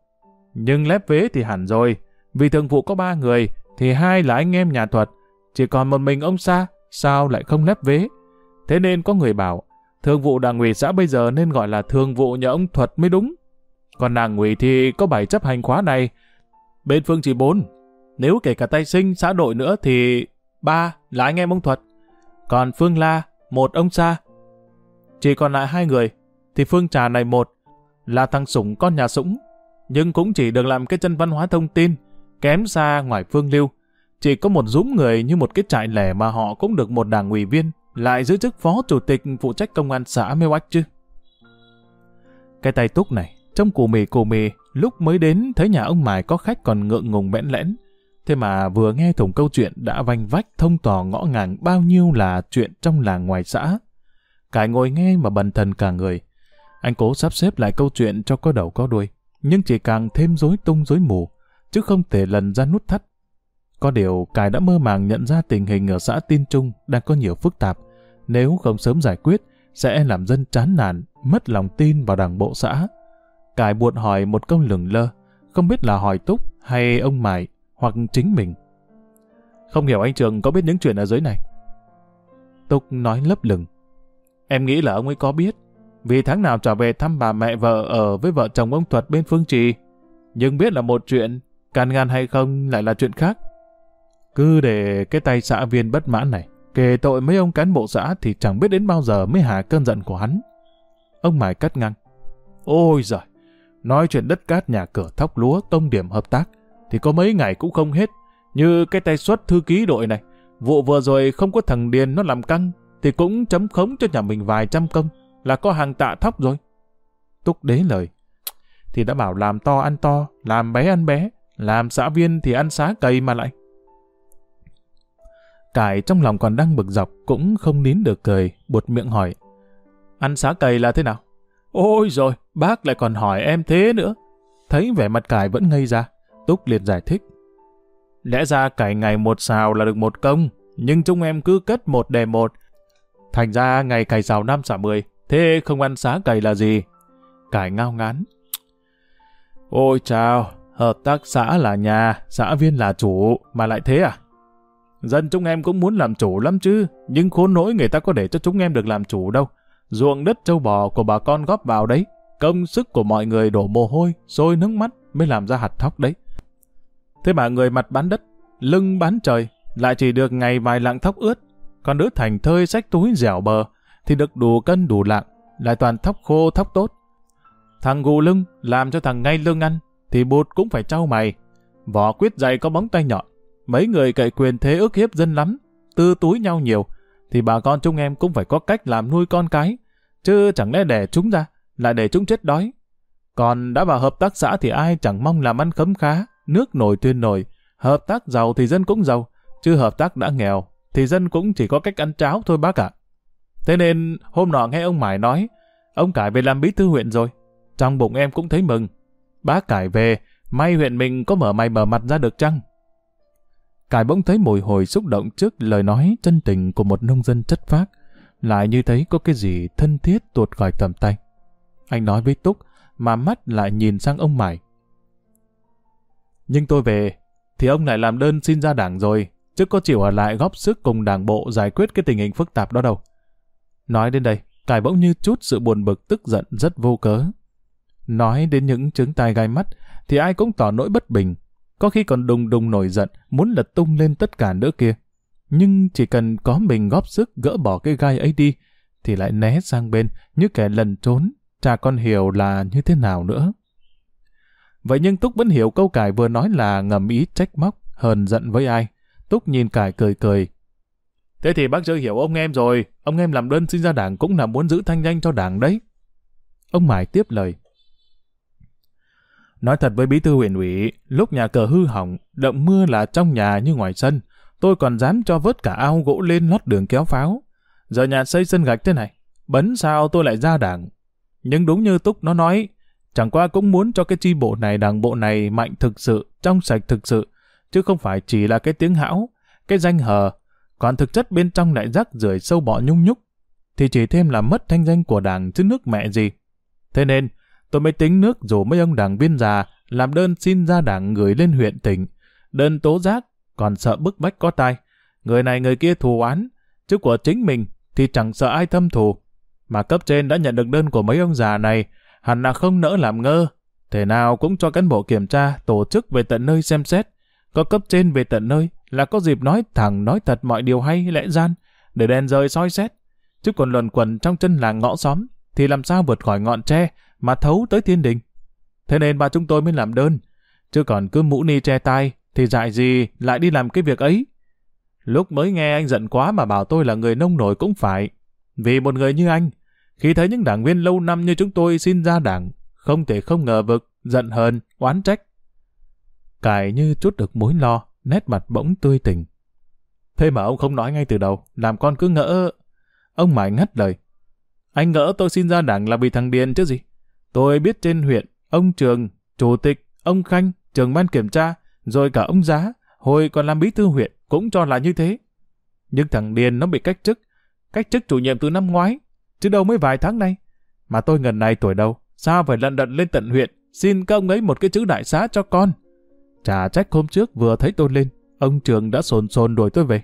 Nhưng lép vế thì hẳn rồi, vì thường vụ có ba người, thì hai là anh em nhà thuật, chỉ còn một mình ông Sa, sao lại không lép vế? Thế nên có người bảo, thường vụ đảng ủy xã bây giờ nên gọi là thường vụ nhà ông thuật mới đúng. Còn đảng ủy thì có bảy chấp hành khóa này, bên phương chỉ bốn. Nếu kể cả tay sinh, xã đội nữa thì ba là anh em ông thuật. Còn Phương La, một ông Sa. Chỉ còn lại hai người, thì Phương Trà này một, là thằng Sủng con nhà Sủng, nhưng cũng chỉ được làm cái chân văn hóa thông tin, kém xa ngoài Phương Lưu. Chỉ có một dũng người như một cái trại lẻ mà họ cũng được một đảng ủy viên, lại giữ chức phó chủ tịch phụ trách công an xã mêu ách chứ. Cái tay túc này, trong củ mì củ mì, lúc mới đến thấy nhà ông Mài có khách còn ngượng ngùng bẽn lẽn. Thế mà vừa nghe thủng câu chuyện đã vanh vách thông tỏ ngõ ngàng bao nhiêu là chuyện trong làng ngoài xã. Cải ngồi nghe mà bần thần cả người. Anh cố sắp xếp lại câu chuyện cho có đầu có đuôi, nhưng chỉ càng thêm rối tung rối mù, chứ không thể lần ra nút thắt. Có điều, Cải đã mơ màng nhận ra tình hình ở xã Tin Trung đang có nhiều phức tạp. Nếu không sớm giải quyết, sẽ làm dân chán nản, mất lòng tin vào đảng bộ xã. Cải buộc hỏi một câu lửng lơ, không biết là hỏi Túc hay ông Mại, hoặc chính mình. Không hiểu anh Trường có biết những chuyện ở dưới này. Túc nói lấp lửng. Em nghĩ là ông ấy có biết, vì tháng nào trở về thăm bà mẹ vợ ở với vợ chồng ông Thuật bên Phương Trì. Nhưng biết là một chuyện, can ngăn hay không lại là chuyện khác. Cứ để cái tay xã viên bất mãn này, kể tội mấy ông cán bộ xã thì chẳng biết đến bao giờ mới hạ cơn giận của hắn. Ông Mải cắt ngang. Ôi giời, nói chuyện đất cát nhà cửa thóc lúa công điểm hợp tác, thì có mấy ngày cũng không hết. Như cái tay xuất thư ký đội này, vụ vừa rồi không có thằng Điền nó làm căng, thì cũng chấm khống cho nhà mình vài trăm công, là có hàng tạ thóc rồi. Túc đế lời, thì đã bảo làm to ăn to, làm bé ăn bé, làm xã viên thì ăn xá cầy mà lại. Cải trong lòng còn đang bực dọc cũng không nín được cười, buột miệng hỏi. Ăn xá cầy là thế nào? Ôi rồi, bác lại còn hỏi em thế nữa. Thấy vẻ mặt cải vẫn ngây ra, Túc liền giải thích. Lẽ ra cải ngày một xào là được một công, nhưng chúng em cứ cất một đề một. Thành ra ngày cày xào năm xả mười, thế không ăn xá cày là gì? Cải ngao ngán. Ôi chào, hợp tác xã là nhà, xã viên là chủ, mà lại thế à? Dân chúng em cũng muốn làm chủ lắm chứ, nhưng khốn nỗi người ta có để cho chúng em được làm chủ đâu. Ruộng đất châu bò của bà con góp vào đấy, công sức của mọi người đổ mồ hôi, sôi nước mắt mới làm ra hạt thóc đấy. Thế mà người mặt bán đất, lưng bán trời, lại chỉ được ngày vài lạng thóc ướt, còn đứa thành thơi sách túi dẻo bờ, thì được đủ cân đủ lạng, lại toàn thóc khô thóc tốt. Thằng gù lưng làm cho thằng ngay lưng ăn, thì bột cũng phải trao mày. Vỏ quyết dày có bóng tay nhọn, mấy người cậy quyền thế ước hiếp dân lắm, tư túi nhau nhiều, thì bà con chúng em cũng phải có cách làm nuôi con cái, chứ chẳng lẽ để chúng ra, lại để chúng chết đói. Còn đã vào hợp tác xã thì ai chẳng mong làm ăn khấm khá, nước nổi tuyên nổi, hợp tác giàu thì dân cũng giàu, chứ hợp tác đã nghèo, thì dân cũng chỉ có cách ăn cháo thôi bác ạ. Thế nên hôm nọ nghe ông Mải nói, ông cải về làm bí thư huyện rồi. Trong bụng em cũng thấy mừng. Bác cải về, may huyện mình có mở mày mở mặt ra được chăng? Cải bỗng thấy mùi hồi xúc động trước lời nói chân tình của một nông dân chất phác, lại như thấy có cái gì thân thiết tuột khỏi tầm tay. Anh nói với Túc, mà mắt lại nhìn sang ông Mải. Nhưng tôi về, thì ông lại làm đơn xin ra đảng rồi, chứ có chịu ở lại góp sức cùng đảng bộ giải quyết cái tình hình phức tạp đó đâu. Nói đến đây, Cải bỗng như chút sự buồn bực tức giận rất vô cớ. Nói đến những chứng tai gai mắt, thì ai cũng tỏ nỗi bất bình, có khi còn đùng đùng nổi giận, muốn lật tung lên tất cả nữa kia. Nhưng chỉ cần có mình góp sức gỡ bỏ cái gai ấy đi, thì lại né sang bên như kẻ lần trốn, cha con hiểu là như thế nào nữa. Vậy nhưng Túc vẫn hiểu câu cải vừa nói là ngầm ý trách móc, hờn giận với ai. Túc nhìn cải cười cười. Thế thì bác chưa hiểu ông em rồi, ông em làm đơn xin ra đảng cũng là muốn giữ thanh danh cho đảng đấy. Ông Mải tiếp lời. Nói thật với bí thư huyện ủy, lúc nhà cờ hư hỏng, động mưa là trong nhà như ngoài sân, tôi còn dám cho vớt cả ao gỗ lên lót đường kéo pháo. Giờ nhà xây sân gạch thế này, bấn sao tôi lại ra đảng. Nhưng đúng như Túc nó nói, chẳng qua cũng muốn cho cái chi bộ này đảng bộ này mạnh thực sự, trong sạch thực sự, chứ không phải chỉ là cái tiếng hão, cái danh hờ, còn thực chất bên trong lại rắc rưởi sâu bọ nhung nhúc, thì chỉ thêm là mất thanh danh của đảng chứ nước mẹ gì. Thế nên, tôi mới tính nước rủ mấy ông đảng viên già làm đơn xin ra đảng gửi lên huyện tỉnh, đơn tố giác, còn sợ bức bách có tai. Người này người kia thù oán, chứ của chính mình thì chẳng sợ ai thâm thù. Mà cấp trên đã nhận được đơn của mấy ông già này, hẳn là không nỡ làm ngơ. Thể nào cũng cho cán bộ kiểm tra tổ chức về tận nơi xem xét. Có cấp trên về tận nơi là có dịp nói thẳng nói thật mọi điều hay lẽ gian, để đèn rời soi xét. Chứ còn luẩn quẩn trong chân làng ngõ xóm, thì làm sao vượt khỏi ngọn tre mà thấu tới thiên đình. Thế nên bà chúng tôi mới làm đơn, chứ còn cứ mũ ni che tai thì dại gì lại đi làm cái việc ấy. Lúc mới nghe anh giận quá mà bảo tôi là người nông nổi cũng phải. Vì một người như anh, khi thấy những đảng viên lâu năm như chúng tôi xin ra đảng, không thể không ngờ vực, giận hờn, oán trách. Cải như chút được mối lo, nét mặt bỗng tươi tỉnh. Thế mà ông không nói ngay từ đầu, làm con cứ ngỡ... Ông mãi ngắt lời. Anh ngỡ tôi xin ra đảng là vì thằng Điền chứ gì. Tôi biết trên huyện, ông Trường, Chủ tịch, ông Khanh, trường ban kiểm tra, rồi cả ông Giá, hồi còn làm bí thư huyện, cũng cho là như thế. Nhưng thằng Điền nó bị cách chức, cách chức chủ nhiệm từ năm ngoái, chứ đâu mới vài tháng nay. Mà tôi ngần này tuổi đầu, sao phải lận đận lên tận huyện, xin các ông ấy một cái chữ đại xá cho con. Chả trách hôm trước vừa thấy tôi lên, ông Trường đã sồn sồn đuổi tôi về.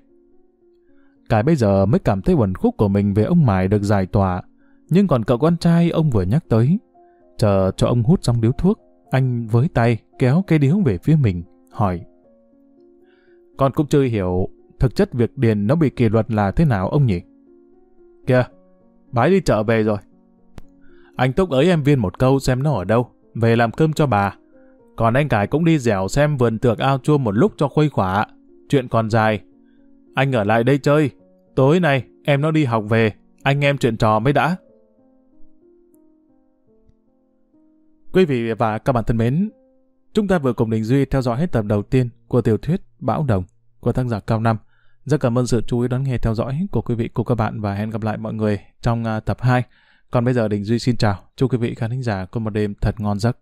Cái bây giờ mới cảm thấy quần khúc của mình về ông Mải được giải tỏa, nhưng còn cậu con trai ông vừa nhắc tới. Chờ cho ông hút xong điếu thuốc, anh với tay kéo cái điếu về phía mình, hỏi. Con cũng chưa hiểu thực chất việc Điền nó bị kỷ luật là thế nào ông nhỉ? Kìa, bái đi chợ về rồi. Anh Túc ấy em viên một câu xem nó ở đâu, về làm cơm cho bà. Còn anh Cải cũng đi dẻo xem vườn tược ao chua một lúc cho khuây khỏa. Chuyện còn dài. Anh ở lại đây chơi. Tối nay, em nó đi học về. Anh em chuyện trò mới đã. Quý vị và các bạn thân mến, chúng ta vừa cùng Đình Duy theo dõi hết tập đầu tiên của tiểu thuyết Bão Đồng của tác giả Cao Năm. Rất cảm ơn sự chú ý đón nghe theo dõi của quý vị cùng các bạn và hẹn gặp lại mọi người trong à, tập 2. Còn bây giờ Đình Duy xin chào, chúc quý vị khán thính giả có một đêm thật ngon giấc.